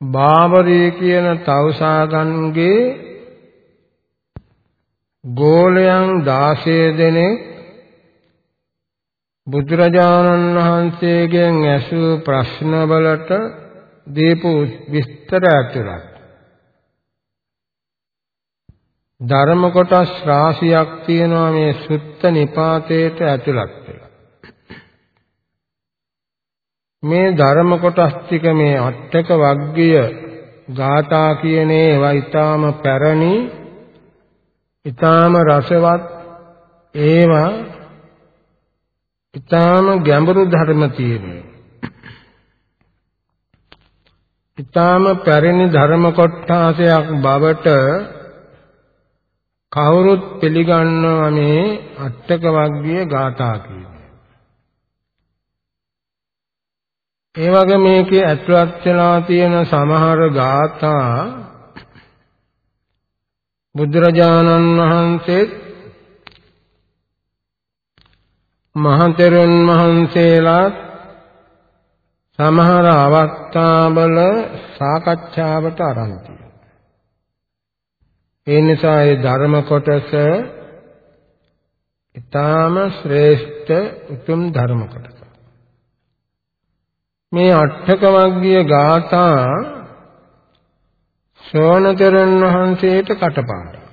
[SPEAKER 1] බාබරේ කියන තවුසාගන්ගේ ගෝලයන් 16 දෙනෙක් බුදුරජාණන් වහන්සේගෙන් ඇසූ ප්‍රශ්නවලට දීපු විස්තර ඇතුළත් ධර්ම කොටස් රාශියක් තියෙනවා මේ සුත්ත නිපාතයට ඇතුළත් වෙලා. මේ ධර්ම කොටස් ටික මේ අටක වග්ගය ගාථා කියන ඒවා ඊටාම පැරණි ඊටාම රසවත් ඒවා ඊටාම ගැඹුරු ධර්ම තියෙනවා. ඊටාම පැරණි ධර්ම කොටාසයක් බවට කවුරුත් පිළිගන්නවා මේ අට්ඨක වග්ගයේ ගාථා කියන්නේ. ඒ වගේ මේකේ ඇතුළත් වෙලා තියෙන සමහර ගාථා බුදුරජාණන් වහන්සේ මහතෙරුන් වහන්සේලා සමහර අවස්ථාවල සාකච්ඡාවට ආරම්භ ඒ නිසා ඒ ධර්ම කොටස ඊටාම ශ්‍රේෂ්ඨ උතුම් ධර්ම කොටස. මේ අට්ඨක වග්ගීය ගාථා ශෝණතරන් වහන්සේට කටපාඩම්.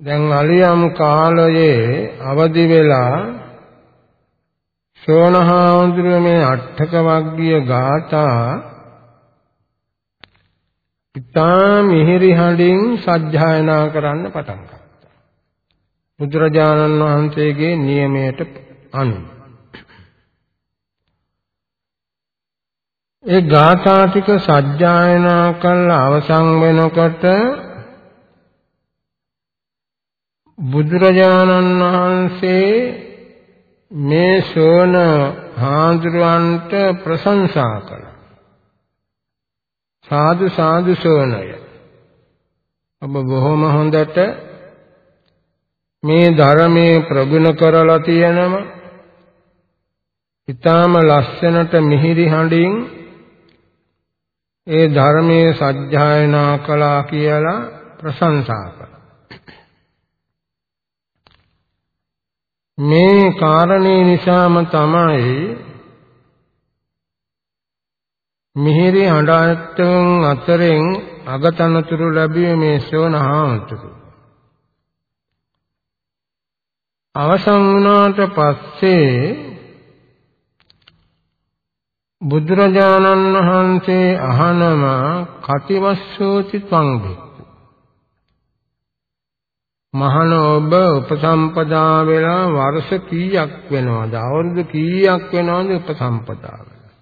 [SPEAKER 1] දැන් අලියම් කාලයේ අවදි වෙලා ශෝණහාඳුර මේ අට්ඨක වග්ගීය ගාථා ඉතා මිහිරි හඬින් සජ්ජායනා කරන්න පටන් ගත්තා. බුදුරජාණන් වහන්සේගේ නියමයට අනුව. ඒ ගාථා ටික සජ්ජායනා කළ අවසන් වෙනකොට බුදුරජාණන් වහන්සේ මේ ශෝන හාඳුරන්ට ප්‍රශංසා කළා. සාදු සාදු සෝනය ඔබ බොහොම හොඳට මේ ධර්මයේ ප්‍රගුණ කරලා තියෙනම ඊටාම ලස්සනට මිහිරි හඬින් ඒ ධර්මයේ සජ්ජායනා කළා කියලා ප්‍රශංසා කළා. මේ කාරණේ නිසාම තමයි මිහිරි හඬායත්තන් අතරින් අගතනතුරු ලැබුවේ මේ ශෝණ හාමුදුරු. අවසන් වුණාට පස්සේ බුදුරජාණන් වහන්සේ අහනවා කතිවස්සෝති සංඝේ මහණ ඔබ උපසම්පදා වෙලා වර්ෂ කීයක් වෙනවද? අවුරුදු කීයක් වෙනවද උපසම්පදා වෙලා?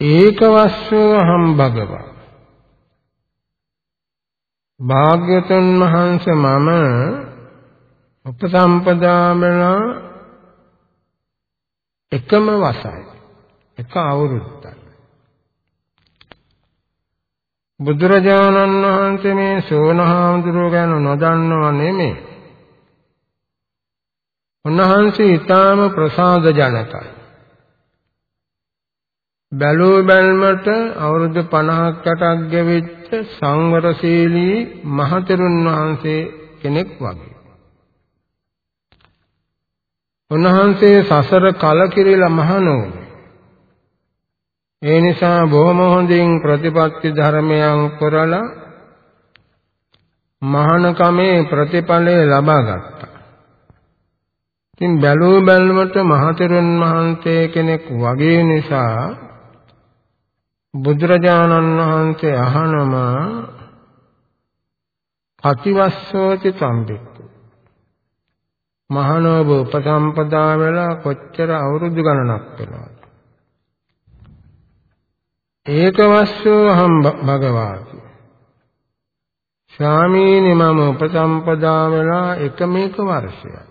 [SPEAKER 1] ඒකවස්සෝ හම් භගවා. භාග්‍යතුන් වහන්සේ මම උපසම්පදා වෙලා එකම වසයි එක අවුරුද්දයි. බුදුරජාණන් වහන්සේ මේ සෝනහාමුදුරුව ගැන නොදන්නව නෙමෙයි. උන්වහන්සේ ඊටාම ප්‍රසාද ජනකයි. බැලූ බැල්මට අවුරුදු 50ක් 60ක් ගෙවිච්ච සංවරශීලී මහතෙරුන් වහන්සේ කෙනෙක් වගේ. උන්වහන්සේ සසර කලකිරිලා මහණෝනේ ඒ නිසා බොහොම හොඳින් ප්‍රතිපත්ති ධර්මයන් කරලා මහානකමේ ප්‍රතිඵලය ලබා ගත්තා. ඉතින් බැලූ බැලමට මහතෙරුන් වහන්සේ කෙනෙක් වගේ නිසා බුදුරජාණන් වහන්සේ අහනවා අතිවස්සෝති සම්පික්ඛු මහානෝබ උපසම්පදා වෙලා කොච්චර අවුරුදු ගණනක් වෙනවද ඒකවස්සෝ අහම් භගවාති. ස්වාමීනි මම උපසම්පදා වෙලා එකම එක වර්ෂයක්.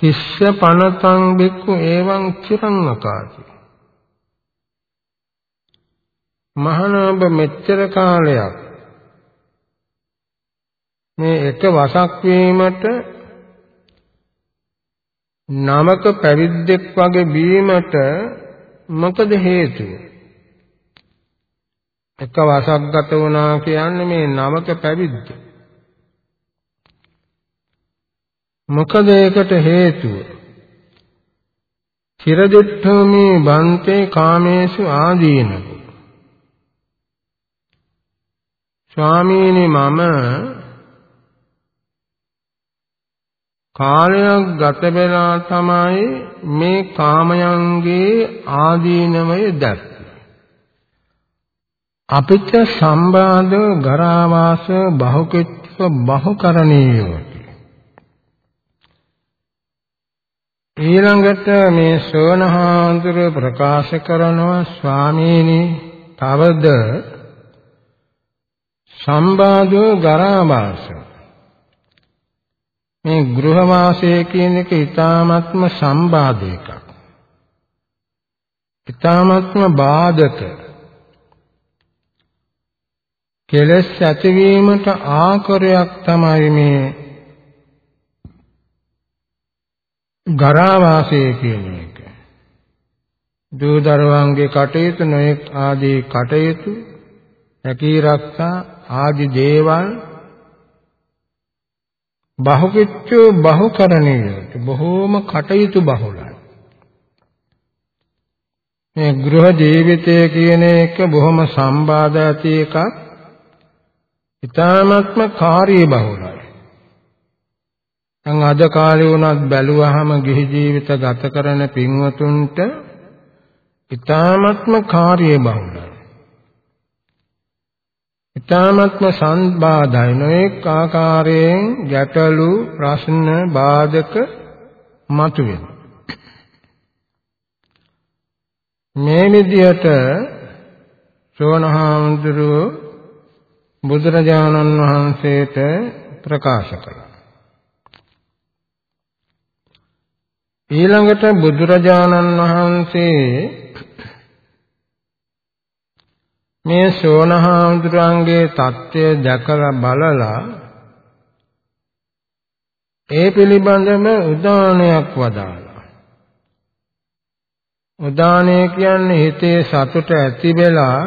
[SPEAKER 1] කිස්ස පනතං බික්කු එවං චිරං අකාති. මහානබ මෙච්චර කාලයක් මේ එක වසක් වීමට නමක පැවිද්දෙක් වගේ බීමට මොකද හේතුව? එක වසක් ගත වුණා කියන්නේ මේ නවක පැවිද්ද. මොකද ඒකට හේතුව? චිරදිත්තෝමි බන්තේ කාමේසු ආදීනකෝ. ස්වාමීනි මම කාලයක් ගත වෙලා තමයි මේ කාමයන්ගේ ආදීනමය දැක්කේ. අපිට සම්බාධ ගරාවාස බහුකෙත්ව බහුකරණීයෝති. ඊළඟට මේ සෝනහාඳුර ප්‍රකාශ කරනවා ස්වාමීනි තවද සම්බාධෝ ගරාවාසෝ මේ ගෘහවාසය කියන එක ඊ타ත්ම සම්බාධයක. ඊ타ත්ම බාධක. කෙලස් ඇතිවීමට ආකරයක් තමයි මේ ගරාවාසය කියන එක. දූ දරුවන්ගේ කටයුතු නොයෙක් ආදී කටයුතු රැකී රක්ෂා ආදී දේවල් බහුකිච්චෝ බහුකරණීය බොහෝම කටයුතු බහුලයි. මේ ගෘහ ජීවිතය කියන එක බොහොම සම්බාධ ඇති එකක්. ඊ타ත්ම කාර්ය බහුලයි. දැන් අද කාලේ වුණත් බැලුවහම ගිහි ජීවිත ගත කරන පින්වතුන්ට ඊ타ත්ම කාර්ය බහුලයි. ඊ타මත්ම සංබාධයි නොඑක ආකාරයෙන් ගැටලු ප්‍රශ්න බාධක මතුවෙන. මේ විදිහට සෝනහාමුදුරුව බුදුරජාණන් වහන්සේට ප්‍රකාශ කළා. ඊළඟට බුදුරජාණන් වහන්සේ මේ සෝනහාමුදුරන්ගේ தත්ත්වය දැකලා බලලා ඒ පිළිබඳව උදානයක් වදාලා. උදානය කියන්නේ හිතේ සතුට ඇති වෙලා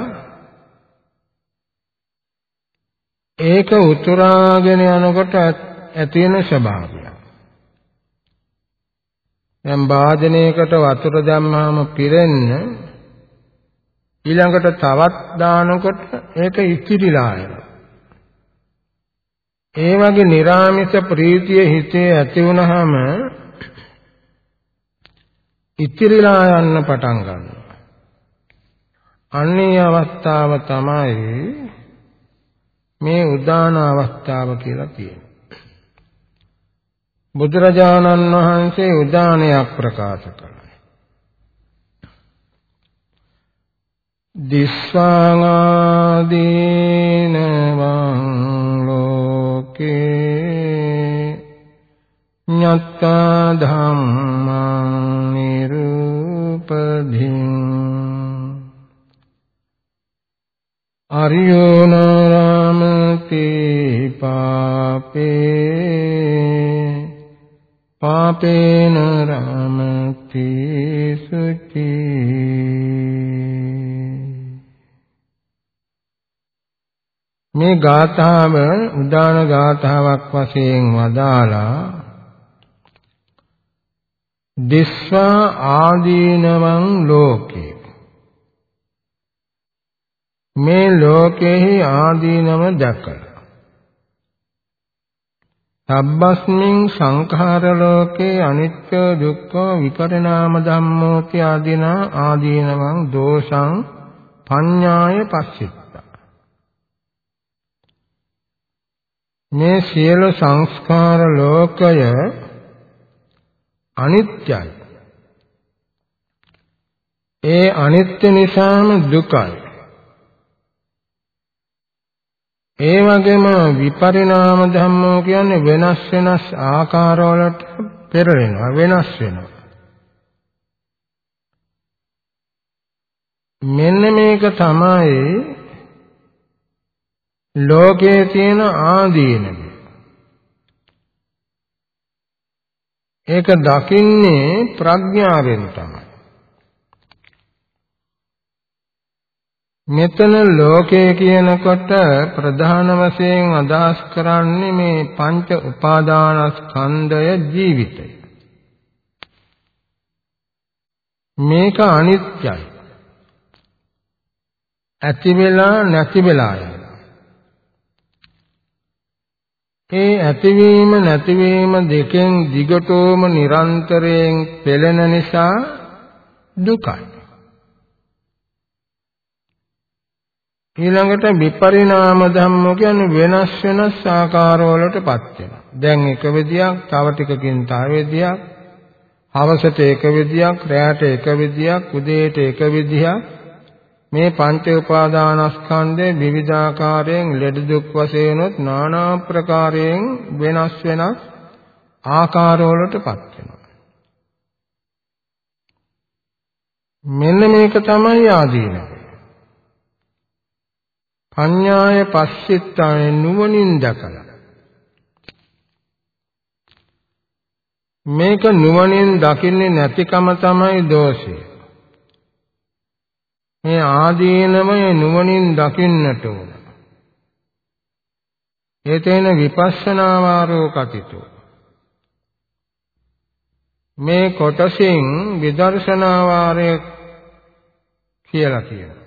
[SPEAKER 1] ඒක උතුරාගෙන යනකොට ඇති වෙන ස්වභාවය. දැන් වාදනයකට වතුර දැම්මහම පිරෙන්න ඊළඟට තවත් දානකොට ඒක ඉතිරිලා යනවා. ඒ වගේ निराமிස ප්‍රීතිය හිතේ ඇති වුනහම ඉතිරිලා යන්න පටන් ගන්නවා. අන්නේ අවස්ථාව තමයි මේ උදාන අවස්ථාව කියලා කියන්නේ. බුදුරජාණන් වහන්සේ උදානයක් ප්‍රකාශ කළා. දිස්වාංගාදීනවං ලෝකේ ඤත්තා ධම්මං නිරූපධින් අරියෝ නාමති පාපේ පාපේන රාමති සුචි මේ ගාථාව උදාන ගාථාවක් වශයෙන් වදාලා දිස්වා ආදීනවං ලෝකේ. මේ ලෝකෙහි ආදීනව දැකලා. සබ්බස්මින් සංඛාර ලෝකේ අනිත්‍ය දුක්ඛ විපරිණාම ධම්මෝති ආදීනා ආදීනවං දෝෂං පඤ්ඤාය පස්සිතා මේ සියලු සංස්කාර ලෝකය අනිත්‍යයි ඒ අනිත්‍ය නිසාම දුකයි ඒ වගේම විපරිණාම ධම්මෝ කියන්නේ වෙනස් වෙනස් ආකාරවලට පෙරලෙනවා වෙනස් වෙනවා. මෙන්න මේක තමයි ලෝකයේ තියෙන ආදීනම. ඒක දකින්නේ ප්‍රඥාවෙන් තමයි. මෙතන ලෝකය කියනකොට ප්‍රධාන වශයෙන් අදහස් කරන්නේ මේ පංච උපාදානස්කන්ධය ජීවිතය. මේක අනිත්‍යයි. ඇති වෙලා නැති වෙලා යනවා. ඒ ඇතිවීම නැතිවීම දෙකෙන් දිගටම නිරන්තරයෙන් පෙළෙන නිසා දුකයි. ඊළඟට විපරිණාම ධම්ම කියන්නේ වෙනස් වෙනස් ආකාරවලටපත් වෙනවා. දැන් එක විදියක්, තව ටිකකින් තව විදියක්, හවසට එක විදියක්, රැයට එක විදියක්, උදේට එක විදියක්. මේ පංච උපාදානස්කන්ධේ විවිධාකාරයෙන් ලෙඩ දුක් වශයෙන් උත් নানা ප්‍රකාරයෙන් වෙනස් වෙනස් ආකාරවලටපත් වෙනවා. මෙන්න මේක තමයි ආදීනව. පඤ්ඤාය පස්සිතාය නුවණින් දැකලා මේක නුවණින් දකින්නේ නැතිකම තමයි දෝෂය. මේ ආදීනමය නුවණින් දකින්නට ඕන. ඒතේන විපස්සනා වාරෝ කතිතෝ. මේ කොටසින් විදර්ශනා වාරය කියලා කියනවා.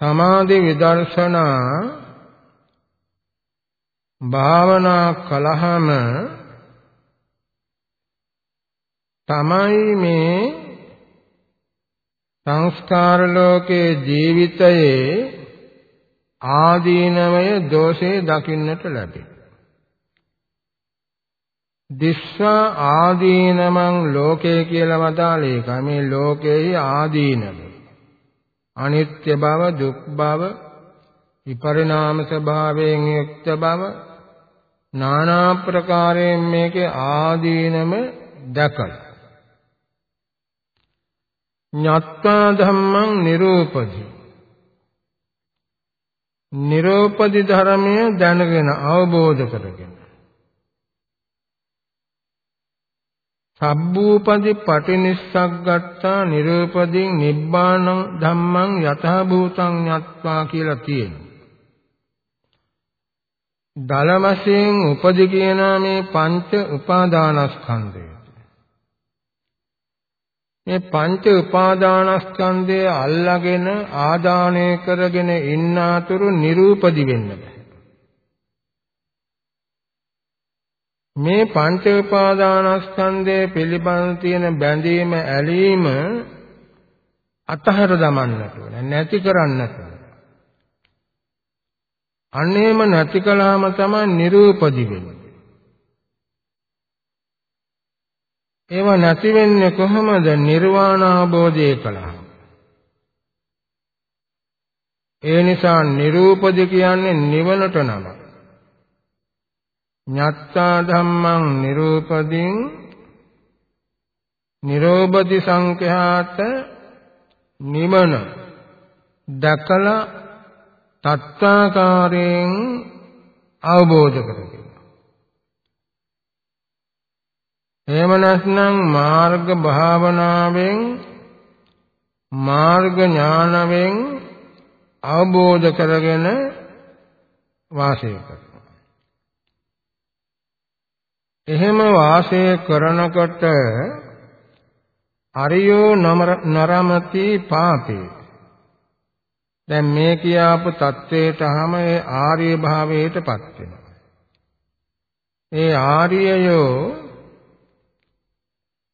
[SPEAKER 1] සමාධි විදර්ශනා භාවනා කලහම තමයි මේ සංස්කාර ලෝකයේ ජීවිතයේ ආදීනමය දෝෂේ දකින්නට ලැබේ. දිස්වා ආදීනමං ලෝකේ කියලා වදාළේ ඒකයි මේ ලෝකයේ ආදීනම. අනිත්‍ය බව දුක් බව විපරිණාම ස්වභාවයෙන් යුක්ත බව নানা ප්‍රකාරයෙන් මේකේ ආදීනම දැකලා ඤත්තා ධම්මං නිරූපදී නිරූපදි ධර්මය දැනගෙන අවබෝධ කරගෙන සබ්බූපදි පටිනිස්සග්ගත්තා නිරූපදීන් නිබ්බානං ධම්මං යතහ භූතං යත්වා කියලා තියෙනවා. දලමසෙන් උපදි කියන මේ පංච උපාදානස්කන්ධය. මේ පංච උපාදානස්කන්ධය අල්ලාගෙන ආදානය කරගෙන ඉන්නාතුරු නිරූපදි වෙන්න බෑ. මේ පංච උපාදානස්කන්ධය පිළිබඳ තියෙන බැඳීම ඇලීම අතහර දමන්නට ඕන නැති කරන්නට ඕන. අන්නේම නැති කළාම තමයි නිරූපදි වෙන්නේ. ඒව නැති වෙන්නේ කොහොමද? නිර්වාණ අවබෝධය කළාම ඒ නිසා නිරූපදි කියන්නේ නිවනට නමක් ඤත්තා ධම්මං නිරූපදීන් නිරෝපති සංඛ්‍යාත නිමන දකලා තත්තාකාරයෙන් අවබෝධ කරගන්න. එහෙම නැත්නම් මාර්ග භාවනාවෙන් මාර්ග ඥානවෙන් අවබෝධ කරගෙන වාසය කරනවා. එහෙම වාසය කරනකොට අරියෝ නරමති පාපේ. දැන් මේ කියාපු தത്വයටම ඒ ආර්ය භාවයටපත් වෙනවා. ඒ ආර්යයෝ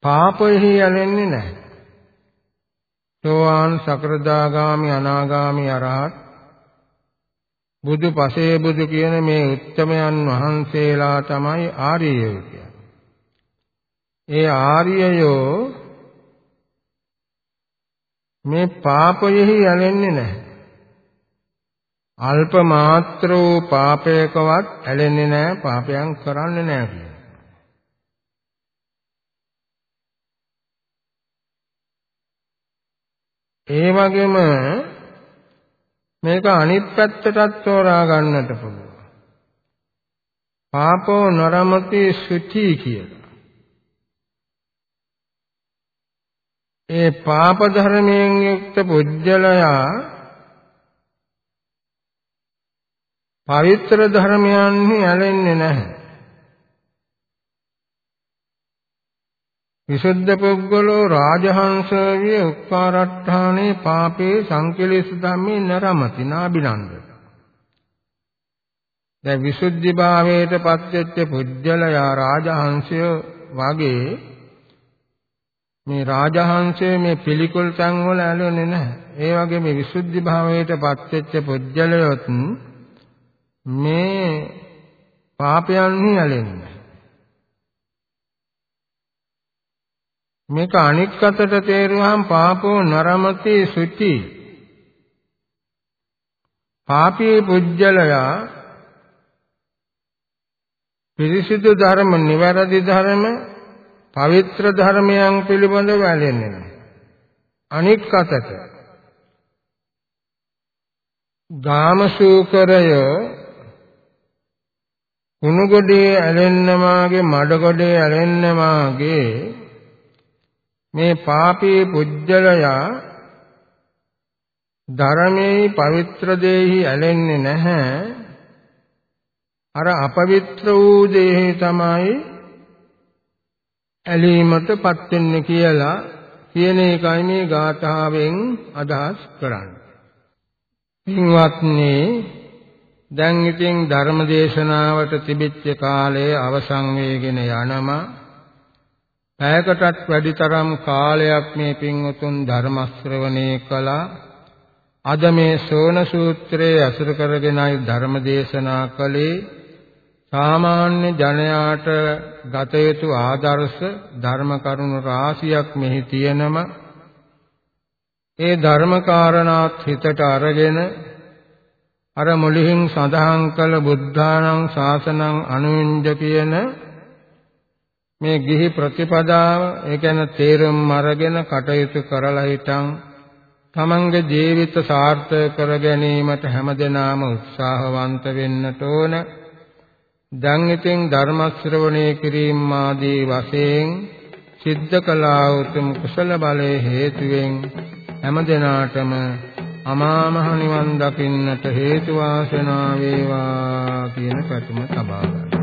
[SPEAKER 1] පාපෙහි යන්නේ නැහැ සෝවාන් සකෘදාගාමි අනාගාමි අරහත් බුදු පසේ බුදු කියන මේ උත්තමයන් වහන්සේලා තමයි ආර්යයෝ කියන්නේ. ඒ ආර්යයෝ මේ පාපයෙහි යැලෙන්නේ නැහැ. අල්ප මාත්‍ර වූ පාපයකවත් ඇලෙන්නේ නැහැ, පාපයන් කරන්නේ නැහැ ඒ වගේම මේක අනිත් පැත්තටත් තෝරා ගන්නට පුළුවන්. පාපෝ නරමති සුචි කියලා. ඒ පාප ධර්මයෙන් යුක්ත පුජ්‍යලයා පවිත්‍ර ධර්මයන්හි ඇලෙන්නේ නැහැ. විසුද්ධ පුද්ගලෝ රාජහංසවිය උක්කාරට්ඨානේ පාපේ සංකලේශ ධම්මේ නරමති නාබිනන්ද දැන් විසුද්ධි භාවයට පත්වෙච්ච පුජ්‍යලයා රාජහංසය වගේ මේ රාජහංසයේ මේ පිළිකුල් තැන් වල ඇලෙන්නේ නැහැ. ඒ වගේ මේ විසුද්ධි භාවයට පත්වෙච්ච පුජ්‍යලයොත් මේ පාපයන්හි ඇලෙන්නේ මේක අනික් අතට තේරුවහම පාපෝ නරමති සුචි. පාපී පුජ්‍යලයා පිරිසිදු ධර්ම නිවැරදි ධර්ම පවිත්‍ර ධර්මයන් පිළිබඳව වැළෙන්නේ නැහැ අනික් අතට ගාමසූකරය කුණුගොඩේ ඇලෙන්නමාගේ මඩගොඩේ ඇලෙන්නමාගේ මේ පාපී පුජ්‍යලයා ධර්මයේ පවිත්‍ර දෙහි ඇලෙන්නේ නැහැ අර අපවිත්‍ර වූ දෙහි තමයි ඇලීමටපත් වෙන්නේ කියලා කියන එකයි මේ ගාථාවෙන් අදහස් කරන්නේ. පින්වත්නි දැන් ඉතින් ධර්ම දේශනාවට තිබිච්ච කාලය අවසන් වේගෙන යනවා පැයකටත් වැඩිතරම් කාලයක් මේ පින්වතුන් ධර්ම ශ්‍රවණේ කළා. අද මේ සෝන සූත්‍රයේ අසුර කරගෙනයි ධර්ම දේශනා කළේ. සාමාන්‍ය ජනයාට ගත යුතු ආදර්ශ ධර්ම කරුණු රාශියක් මෙහි තියෙනම ඒ ධර්ම කාරණාත් හිතට අරගෙන අර මුලින් සඳහන් කළ බුද්ධානං ශාසනං අනුවින්ද කියන මේ ගිහි ප්‍රතිපදාව ඒ කියන්නේ තේරුම් අරගෙන කටයුතු කරලා හිටන් තමන්ගේ ජීවිත සාර්ථක කර ගැනීමට හැමදෙනාම උත්සාහවන්ත වෙන්නට ඕන. දැන් ඉතින් ධර්ම ශ්‍රවණය කිරීම ආදී වශයෙන් සිද්ධ කළා උතුම් කුසල බලයේ හේතුවෙන් හැමදෙනාටම අමා මහ නිවන් දකින්නට හේතු වාසනා වේවා කියන පැතුම තබා ගන්න.